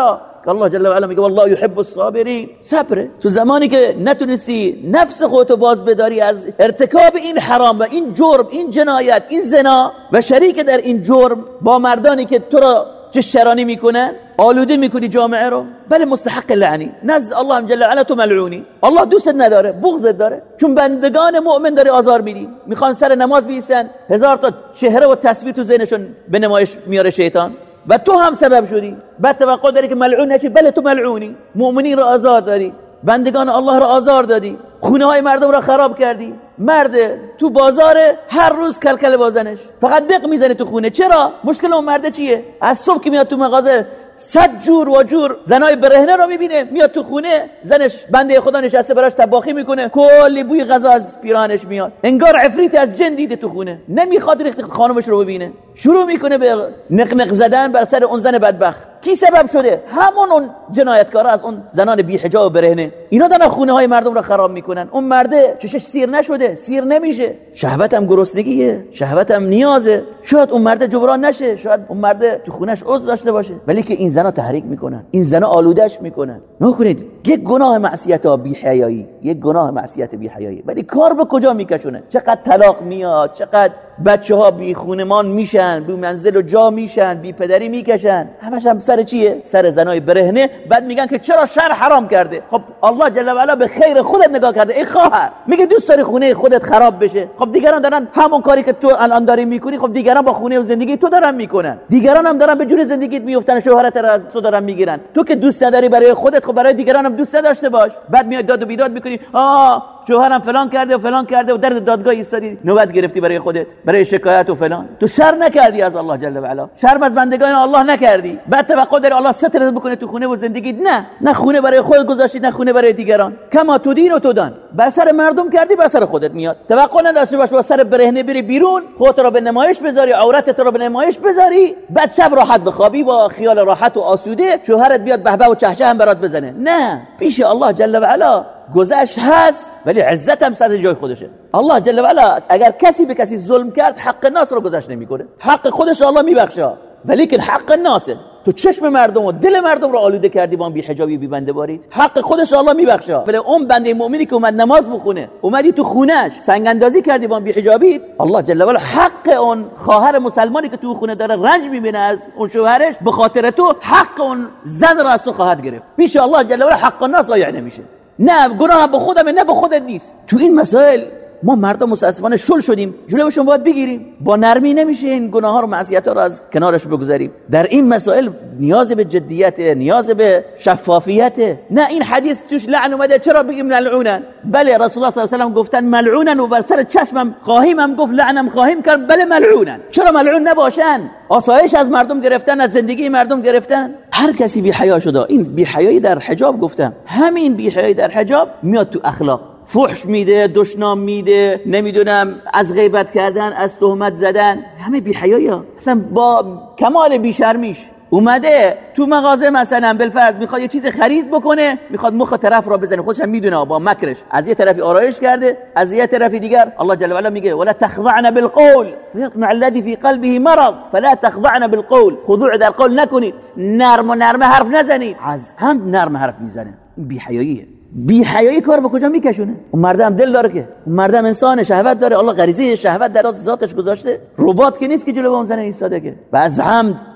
الله جل و علا میگه والله يحب الصابرین. صبر تو زمانی که نتونستی نفس خودتو باز بداری از ارتکاب این حرام و این جرم این جنایت این زنا و شریک در این جرم با مردانی که تو را شرانی می‌کنن آلوده می‌کنی جامعه رو. بله مستحق لعنی. نزد الله جل علا تو ملعونی. الله دوست نداره بغضت داره. چون بندگان مؤمن داره آزار میدی. می‌خوان سر نماز بیستن. هزار تا چهره و تصویر تو ذهنشون به نمایش میاره شیطان. و تو هم سبب شدی. بعد توقع داری که ملعون نشی. بله تو ملعونی. مؤمنین رو آزار داری بندگان الله رو آزار دادی. خونه های مردم رو خراب کردی. مرد تو بازار هر روز کلکل بازنش. فقط دق می‌زنه تو خونه. چرا؟ مشکل اون مرده چیه؟ از صبح که میاد تو مغازه صد جور و جور زنای برهنه رو می‌بینه میاد تو خونه زنش بنده خدا نشسته براش تباخی می‌کنه. کلی بوی غذا از پیرانش میاد. انگار عفریت از جن دیده تو خونه. نمی‌خواد ریخت خانمش رو ببینه. شروع می‌کنه به نقنق زدن بر سر اون زن بدبخت. کی سبب شده؟ همون اون جنایتکارا از اون زنان بی حجاب برهنه. اینا دارن خونه های مردم رو خراب می‌کنن. اون مرده چشش سیر نشده سیر نمیشه. شهوت هم گرسنگیه شهوت هم نیازه. شاید اون مرده جبران نشه شاید اون مرده تو خونش عضو داشته باشه. ولی که این زنا تحریک می‌کنن. این زنا آلودش می‌کنن. نکنید. یک گناه معصیت ها بی حیایی یک گناه معصیت بی حیایی ولی کار به کجا میکشونه؟ چقدر طلاق میاد چقدر بچه ها بی خونمان میشن بی منزل و جا میشن بی پدری می‌کشن. همش هم سر چیه؟ سر زنای برهنه. بعد میگن که چرا شر حرام کرده؟ خب الله جل و علا به خیر خودت نگاه کرده ای خواهر. میگه دوست داری خونه خودت خراب بشه؟ خب دیگران دارن همون کاری که تو الان داری می‌کنی خب دیگران با خونه و زندگی تو دارن می‌کنن. دیگران هم دارن به جون زندگیت میفتن شوهرت رو از تو دارن می‌گیرن. تو که دوست نداری برای خودت خب برای دیگران هم دوست نداشته باش. بعد میاد داد و بیداد می‌کنی آه شوهرم فلان کرده و فلان کرده و در دادگاه ایستادی نوبت گرفتی برای خودت برای شکایت و فلان. تو شر نکردی از الله جل و علا. شرم از بندگان الله نکردی. بعد توقع داری الله سترت بکنه تو خونه و زندگی؟ نه. نه خونه برای خود گذاشتی نه خونه برای دیگران. کما تو دین و تو دان. بر سر مردم کردی بر سر خودت میاد. توقع نداشته باش با سر برهنه بری بیرون خودت رو به نمایش بذاری عورتت رو به نمایش بذاری. بعد شب راحت بخوابی با خیال راحت و آسوده شوهرت بیاد بهبه و چهچه هم برات بزنه. نه. پیش الله جل و علا. گذشت هست ولی عزت هم سر جای خودشه. الله جل و علا اگر کسی به کسی ظلم کرد حق ناس رو گذشت نمی‌کنه. حق خودش الله میبخشه. ولی که حق ناسه. تو چشم مردم و دل مردم رو آلوده کردی با بی حجابی بی بنده بارید. حق خودش الله میبخشه. ولی اون بنده مؤمنی که اومد نماز بخونه اومدی تو خونش سنگ اندازی کردی با بی حجابی الله جل و علا حق اون خواهر مسلمانی که تو خونه داره رنج می‌بینه از اون شوهرش. به خاطر تو حق اون زن را از تو خواهد گرفت. پیش الله جل و علا حق الناس ضایع نمیشه. نه گناه به خودم نه به خودت نیست. تو این مسائل ما مردم متاسفانه شل شدیم. جلوشون باید بگیریم. با نرمی نمیشه این گناه ها رو معصیت ها رو از کنارش بگذاریم. در این مسائل نیاز به جدیت نیاز به شفافیت. نه این حدیث توش لعن اومده. چرا بگیم ملعونن؟ بله رسول الله صلی الله علیه و گفتن ملعونن و بر سر چشمم خواهیم هم گفت لعنم خواهیم کرد. بله ملعونن. چرا ملعون نباشن؟ آسایش از مردم گرفتن از زندگی مردم گرفتن. هر کسی بی حیا شده. این بی حیایی در حجاب گفتم. همین بی حیایی در حجاب میاد تو اخلاق. فحش میده دشنام میده نمی‌دونم از غیبت کردن از تهمت زدن. همه بی حیایی اصلا با کمال بیشرمیش. اومده تو مغازه مثلا بالفرض می‌خواد یه چیز خرید بکنه می‌خواد مخ طرف را بزنه. خودش هم می‌دونه با مکرش. از یه طرفی آرایش کرده از یه طرفی دیگر. الله جل و علا میگه ولا تخضعن بالقول. فيطمع الذي في قلبه مرض. فلا تخضعن بالقول. خضوع در قول نکنید. نرم و نرم حرف نزنید. از هم نرم حرف می‌زنه. بی حیاییه بی حیایی کار به کجا میکشونه؟ اون مردم دل داره که. اون مردم انسان شهوت داره. الله غریزه شهوت در ذاتش گذاشته. ربات که نیست که جلو اون زن ایستاده که. و از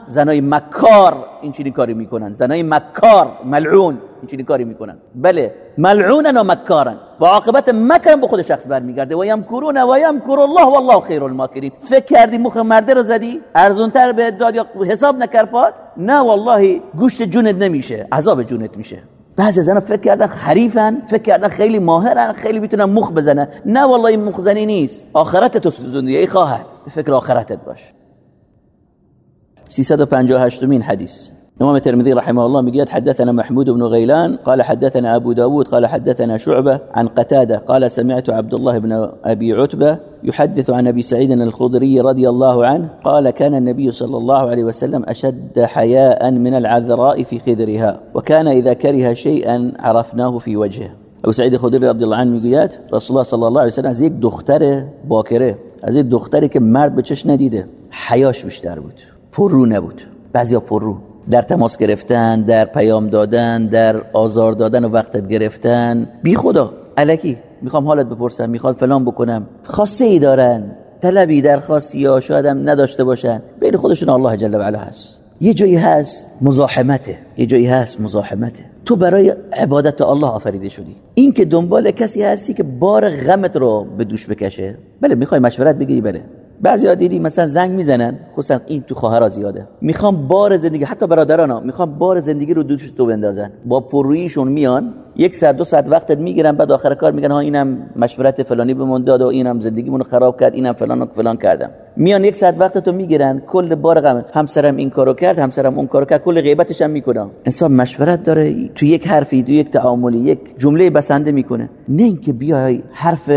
زنای مکار این چنین کاری می‌کنن. زنای مکار ملعون این چنین کاری می‌کنن. بله ملعونن و مکارن. با عاقبت مکرم به خود شخص برمیگرده. و یمکرون و یمکر الله والله خیر الماکرین. فکر کردی مخ مرده رو زدی؟ ارزونتر به داد یا حساب نکرپاد نه والله گوشت جونت نمیشه. عذاب جونت میشه. بعضی زنها فکر کردن حریفن فکر کردن خیلی ماهرن خیلی می‌تونن مخ بزنن. نه والله این مخ زنی نیست. آخرت تو سوزوندی ای خواهد فکر آخرتت باش. 358 مين حديث إمام الترمذي رحمه الله مقياد حدثنا محمود بن غيلان قال حدثنا أبو داود قال حدثنا شعبة عن قتادة قال سمعت عبد الله بن أبي عتبة يحدث عن أبي سعيد الخضري رضي الله عنه قال كان النبي صلى الله عليه وسلم أشد حياء من العذراء في خدرها وكان إذا كره شيئا عرفناه في وجهه. أبو سعید الخدری رضی الله عنه میگوید رسول الله صلی الله علیه و سلم از یک دختر باکره از یک دختری ندیده بود پررو نبود بعضیا پررو در تماس گرفتن در پیام دادن در آزار دادن و وقتت گرفتن. بی خدا الکی می‌خوام حالت بپرسم می‌خواد فلان بکنم. خاصه ای دارن طلبی درخواستی یا شاید هم نداشته باشن. بین خودشون الله جل و علا هست. یه جایی هست مزاحمته. یه جایی هست مزاحمته. تو برای عبادت الله آفریده شدی. این که دنبال کسی هستی که بار غمت رو به دوش بکشه. بله می‌خوای مشورت بگیری؟ بله. بعضی دیدی مثلا زنگ می‌زنن. خصوصا این تو خواهرا زیاده. می‌خوام بار زندگی حتی برادرانا می‌خوام بار زندگی رو دوش تو بندازن. با پررویشون میان یک ساعت دو ساعت وقتت می‌گیرن بعد آخر کار میگن ها اینم مشورت فلانی به داد و اینم زندگیمون خراب کرد اینم فلان و فلان کردم. میان یک ساعت وقتتو می‌گیرن کل بار غم همسرم این کارو کرد همسرم اون کارو کرد کل غیبتش هم می‌کنه. انسان مشورت داره تو یک حرفی تو یک تعاملی یک جمله بسنده می‌کنه. نه اینکه بیای حرف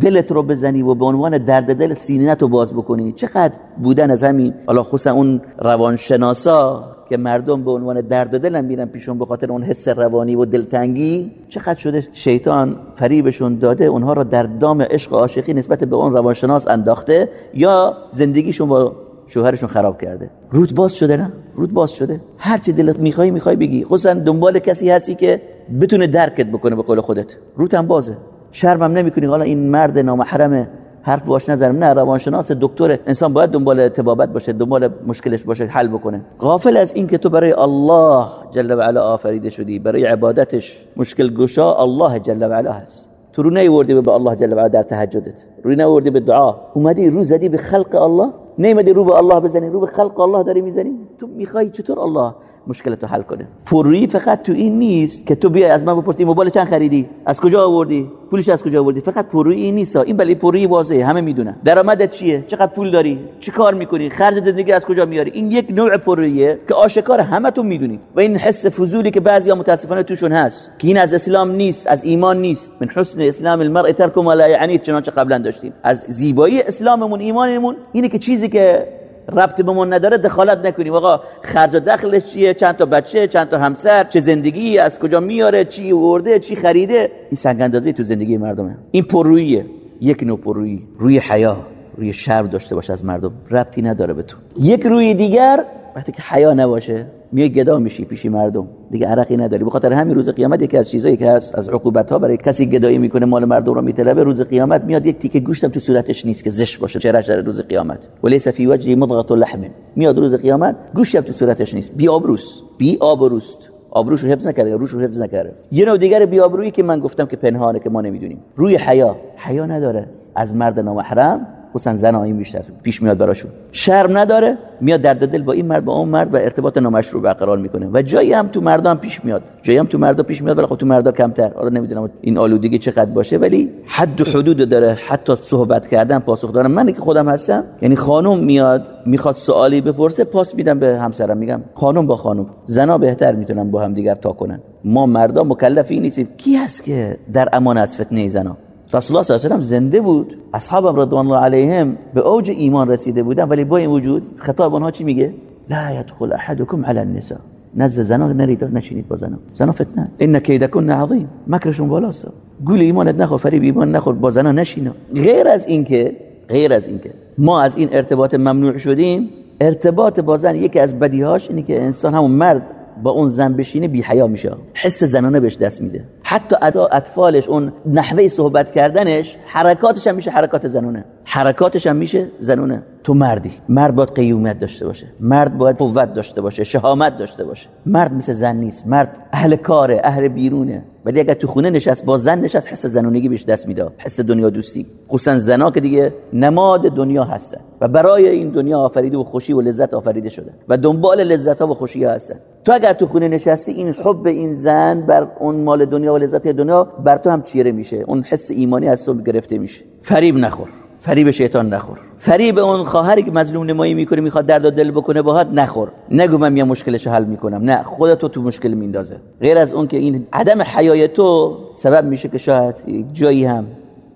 دلت رو بزنی و به عنوان درد دل سینه تو باز بکنی. چقدر بودن از همین حالا خصوصا اون روانشناسا که مردم به عنوان درد دل هم میرن پیشون به خاطر اون حس روانی و دلتنگی چقدر شده شیطان فریبشون داده اونها را در دام عشق و عاشقی نسبت به اون روانشناس انداخته یا زندگیشون با شوهرشون خراب کرده؟ رود باز شده نه؟ رود باز شده. هر چی دلت می‌خوای می‌خوای بگی. خصوصا دنبال کسی هستی که بتونه درکت بکنه به قول خودت. هم بازه. شرمم نمی‌کنی. حالا این مرد نامحرمه. حرف باش نظرم نه روانشناس دکتر انسان باید دنبال تبابت باشه دنبال مشکلش باشه حل بکنه. غافل از این که تو برای الله جل و علا آفریده شدی برای عبادتش مشکل گشا الله جل و علا هست. تو رو نیوردی به الله جل و علا در تهجدت. رو نیوردی به دعا. اومدی رو زدی به خلق الله؟ نیمدی رو به الله بزنی؟ رو به خلق الله داری می‌زنی؟ تو می‌خوای چطور الله مشکلتو حل کنه. پرویی فقط تو این نیست که تو بیای از من بپرسی موبایل چند خریدی؟ از کجا آوردی؟ پولش از کجا آوردی؟ فقط پرویی نیست. این بلی پرویی واضحه همه می‌دونن. درآمدت چیه؟ چقدر پول داری؟ چی کار می‌کنی؟ خرج زندگی از کجا میاری این یک نوع پروییه که آشکار همتون می‌دونید. و این حس فضولی که بعضیا متاسفانه توشون هست. که این از اسلام نیست از ایمان نیست. من حسن اسلام المرء ترک ما لا یعنی چنانچه قبلا داشتیم. از زیبایی اسلاممون ایمانمون اینه که چیزی که ربط به من نداره دخالت نکنیم. آقا خرج و دخلش چیه؟ چند تا بچه؟ چند تا همسر؟ چه زندگی؟ از کجا میاره؟ چی ورده؟ چی خریده؟ این سنگ اندازی تو زندگی مردمه. این پررویه یک نوع پررویی. روی حیا روی شرم داشته باشه از مردم. ربطی نداره به تو. یک روی دیگر وقتی که حیا نباشه میای گدا میشی پیشی مردم. دیگه عرقی نداری. بخاطر همین روز قیامت یکی از چیزایی که هست از عقوبت ها برای کسی گدایی می‌کنه مال مردم رو میطلبه روز قیامت میاد یک تیکه گوشتم تو صورتش نیست که زش باشه. چهرهش در روز قیامت؟ ولیس فی وجهی مضغه لحم میاد روز قیامت گوشتم تو صورتش نیست. بی آبروس بی آبروست. آبروش رو حفظ نکرده روش رو حفظ نکرده. یه نوع دیگر بی آبرویی که من گفتم که پنهانه که ما نمی‌دونیم. روی حیا. حیا نداره. از مرد نامحرم خصوصا زن این بیشتر پیش میاد براشون. شرم نداره میاد درد دل با این مرد با اون مرد و ارتباط نامشروع برقرار می‌کنه. و جایی هم تو مردم پیش میاد. جایی هم تو مردا پیش میاد ولی خب تو مردا کمتر. حالا نمی‌دونم این آلودگی چقدر باشه ولی حد و حدود داره. حتی صحبت کردن پاسخ دارم من که خودم هستم یعنی خانم میاد می‌خواد سوالی بپرسه پاس میدم به همسرم. میگم خانم با خانم زنا بهتر می‌تونن با هم دیگر تا کنن. ما مردا مکلفی نیستیم. کی هست که در امان از فتنه زنا؟ رسول الله صلی الله علیه و زنده بود. اصحابم رضوان الله علیهم به اوج ایمان رسیده بودن. ولی با این وجود خطاب اونها چی میگه؟ لا يدخل احدكم على النساء. نزد زنا نرید نشینید با زنا زنا فتنه. این کیدکن عظیم. مکرشون بالاست. گول ایمانت نخور فریب ایمان نخور با زنا نشینا غیر از اینکه غیر از اینکه ما از این ارتباط ممنوع شدیم ارتباط با زن یکی از بدیهاش اینه که انسان همون مرد با اون زن بشینه بی حیا میشه. حس زنانه بهش دست میده. حتی اطفالش اون نحوه صحبت کردنش حرکاتش هم میشه حرکات زنونه. حرکاتش هم میشه زنونه. تو مردی. مرد باید قیومیت داشته باشه. مرد باید قوت داشته باشه. شهامت داشته باشه. مرد مثل زن نیست. مرد اهل کاره اهل بیرونه. ولی اگر تو خونه نشست با زن نشست حس زنونگی بهش دست میده حس دنیا دوستی. خصوصا زنا که دیگه نماد دنیا هستن و برای این دنیا آفریده و خوشی و لذت آفریده شده و دنبال لذت ها و خوشی ها هستن. تو اگر تو خونه نشستی این حب این زن بر اون مال دنیا و لذت دنیا بر تو هم چیره میشه. اون حس ایمانی از تو گرفته میشه. فریب نخور. فریب شیطان نخور. فریب اون خواهری که مظلوم نمایی می‌کنه می‌خواد درد دل بکنه باهات نخور. نگو من یه مشکلش حل می‌کنم. نه خودتو تو مشکل میندازه. غیر از اون که این عدم حیای تو سبب میشه که شاید جایی هم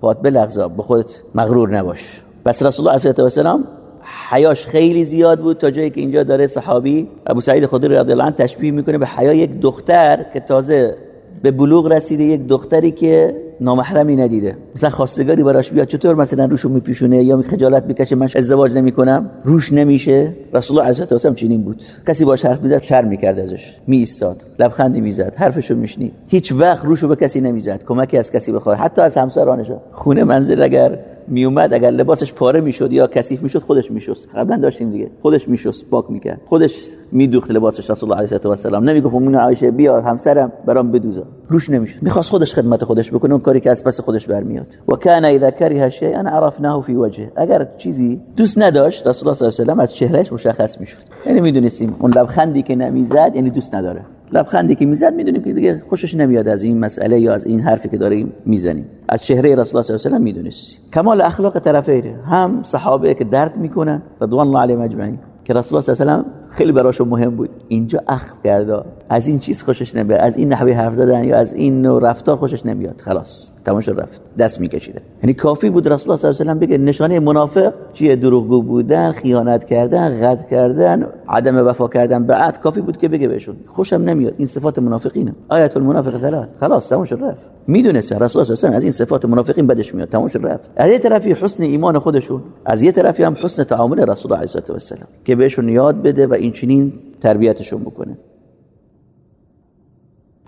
پات بلغزا به خودت مغرور نباش. پس رسول الله علیه و سلام حیاش خیلی زیاد بود تا جایی که اینجا داره صحابی ابو سعید خدری رضی الله عنه تشبیه می‌کنه به حیا یک دختر که تازه به بلوغ رسیده یک دختری که نامحرمی ندیده. مثلا خواستگاری براش بیاد. چطور مثلا روشو میپیشونه یا خجالت می‌کشه؟ من ازدواج نمی‌کنم. روش نمیشه. رسول الله علیه و چنین بود. کسی باش حرف می‌زد شر می‌کرد ازش. می ایستاد لبخندی می‌زد. حرفشو میشنید. هیچ وقت روشو به کسی نمی‌زد. کمکی از کسی بخواد. حتی از همسرانش. خونه منزل اگر میومد اگر لباسش پاره می‌شد یا کثیف می‌شد خودش میشست. قبلا داشتیم دیگه. خودش میشست پاک می‌کرد. خودش میدوخت لباسش رسول الله علیه و سلام نمی‌گفت اون عایشه بیا همسرم برام بدوزا. روش نمی‌شد. می‌خواست خودش خدمت خودش بکنه اون کاری که از پس خودش برمیاد. و کان اذا کره شیئا عرفناه فی وجه اگر چیزی دوست نداشت رسول الله صلی الله علیه و از چهرهش مشخص می‌شد. یعنی می‌دونستیم اون لبخندی که نمی‌زد یعنی دوست نداره. لبخندی که می‌زد می‌دونیم که دیگه خوشش نمیاد از این مسئله یا از این حرفی که داریم می‌زنیم. از چهره رسول الله صلی الله علیه و می‌دونست کمال اخلاق طرفین هم صحابه که درد می‌کنن رضوان الله علیهم اجمعین که رسول الله صلی الله علیه خیلی براشون مهم بود. اینجا اخ کرده. از این چیز خوشش نمیاد. از این نحوه حرف زدن یا از این نوع رفتار خوشش نمیاد. خلاص. تمام شد رفت. دست میکشیده. یعنی کافی بود رسول الله صلی الله علیه و بگه نشانه منافق چیه؟ دروغگو بودن خیانت کردن غد کردن عدم وفا کردن. به عهد کافی بود که بگه بهشون. خوشم نمیاد. این صفات منافقینه. آیت المنافق ثلاث. خلاص تمام شد رفت. می‌دونسته رسول الله صلی از این صفات منافقین بدش میاد. تمام شد رفت. از یه طرفی حسن ایمان خودشون از یه طرفی هم حسن تعامل رسول الله علیه و سلم که بهشون یاد بده و چنین تربیتشون بکنه.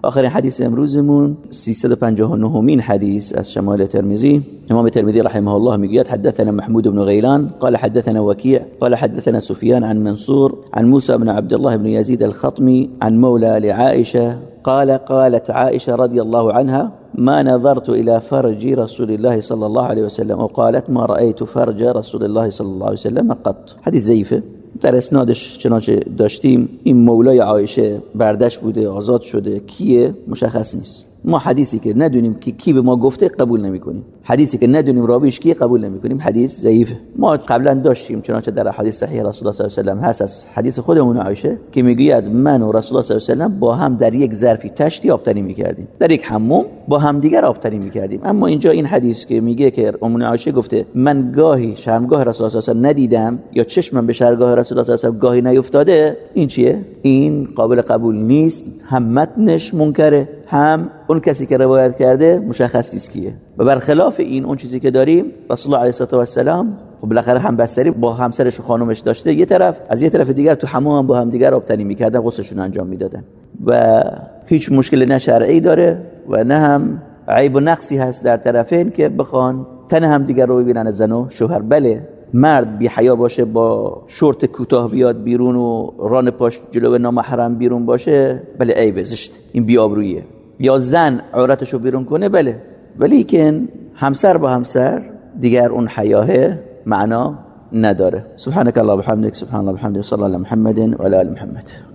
آخرین حدیث امروزمون 359 مين حديث از شمال ترمذي امام الترمذي رحمه الله می‌گوید حدثنا محمود بن غيلان قال حدثنا وكيع قال حدثنا سفيان عن منصور عن موسى بن عبد الله بن يزيد الخطمي عن مولى لعائشة قال قالت عائشة رضي الله عنها ما نظرت إلى فرج رسول الله صلى الله عليه وسلم وقالت ما رأيت فرج رسول الله صلى الله عليه وسلم قط. حديث زيفه در اسنادش چنانچه داشتیم این مولای عایشه بردش بوده آزاد شده کیه؟ مشخص نیست. ما حدیثی که ندونیم که کی به ما گفته قبول نمی‌کنیم. حدیثی که ندونیم راویش کی قبول نمی‌کنیم. حدیث ضعیف. ما قبلا داشتیم چنانچه در حدیث صحیح رسول الله صلی الله علیه و هست. از حدیث خودمون عایشه که می‌گوید من و رسول الله صلی الله علیه و با هم در یک ظرفی تشتی آبتنی می‌کردیم. در یک حموم با هم دیگر آبتنی می‌کردیم. اما اینجا این حدیث که میگه که ام عایشه گفته من گاهی شرمگاه رسول الله صلی الله علیه و ندیدم یا چشمم به شرمگاه رسول الله صلی الله علیه و گاهی نیفتاده این چیه؟ این قابل قبول نیست. هم متنش منکره. هم اون کسی که روایت کرده مشخص نیست کیه. و برخلاف این اون چیزی که داریم رسول الله علیه و السلام خب بالاخره هم بستری با همسرش و خانومش داشته یه طرف از یه طرف دیگر تو حمام هم با هم دیگر آبتنی می‌کردن غسلشون انجام می‌دادن. و هیچ مشکل نه شرعی داره و نه هم عیب و نقصی هست در طرفین که بخوان تن هم دیگر رو ببینن زن و شوهر. بله مرد بی حیا باشه با شورت کوتاه بیاد بیرون و ران پاش جلو نامحرم بیرون باشه بله عیب زشت. این بی آبرویه یا زن عورتشو بیرون کنه بله. ولی که همسر با همسر دیگر اون حیاه معنا نداره. سبحانك الله وبحمدك سبحان الله وبحمده صلى الله محمد وعلى ال محمد.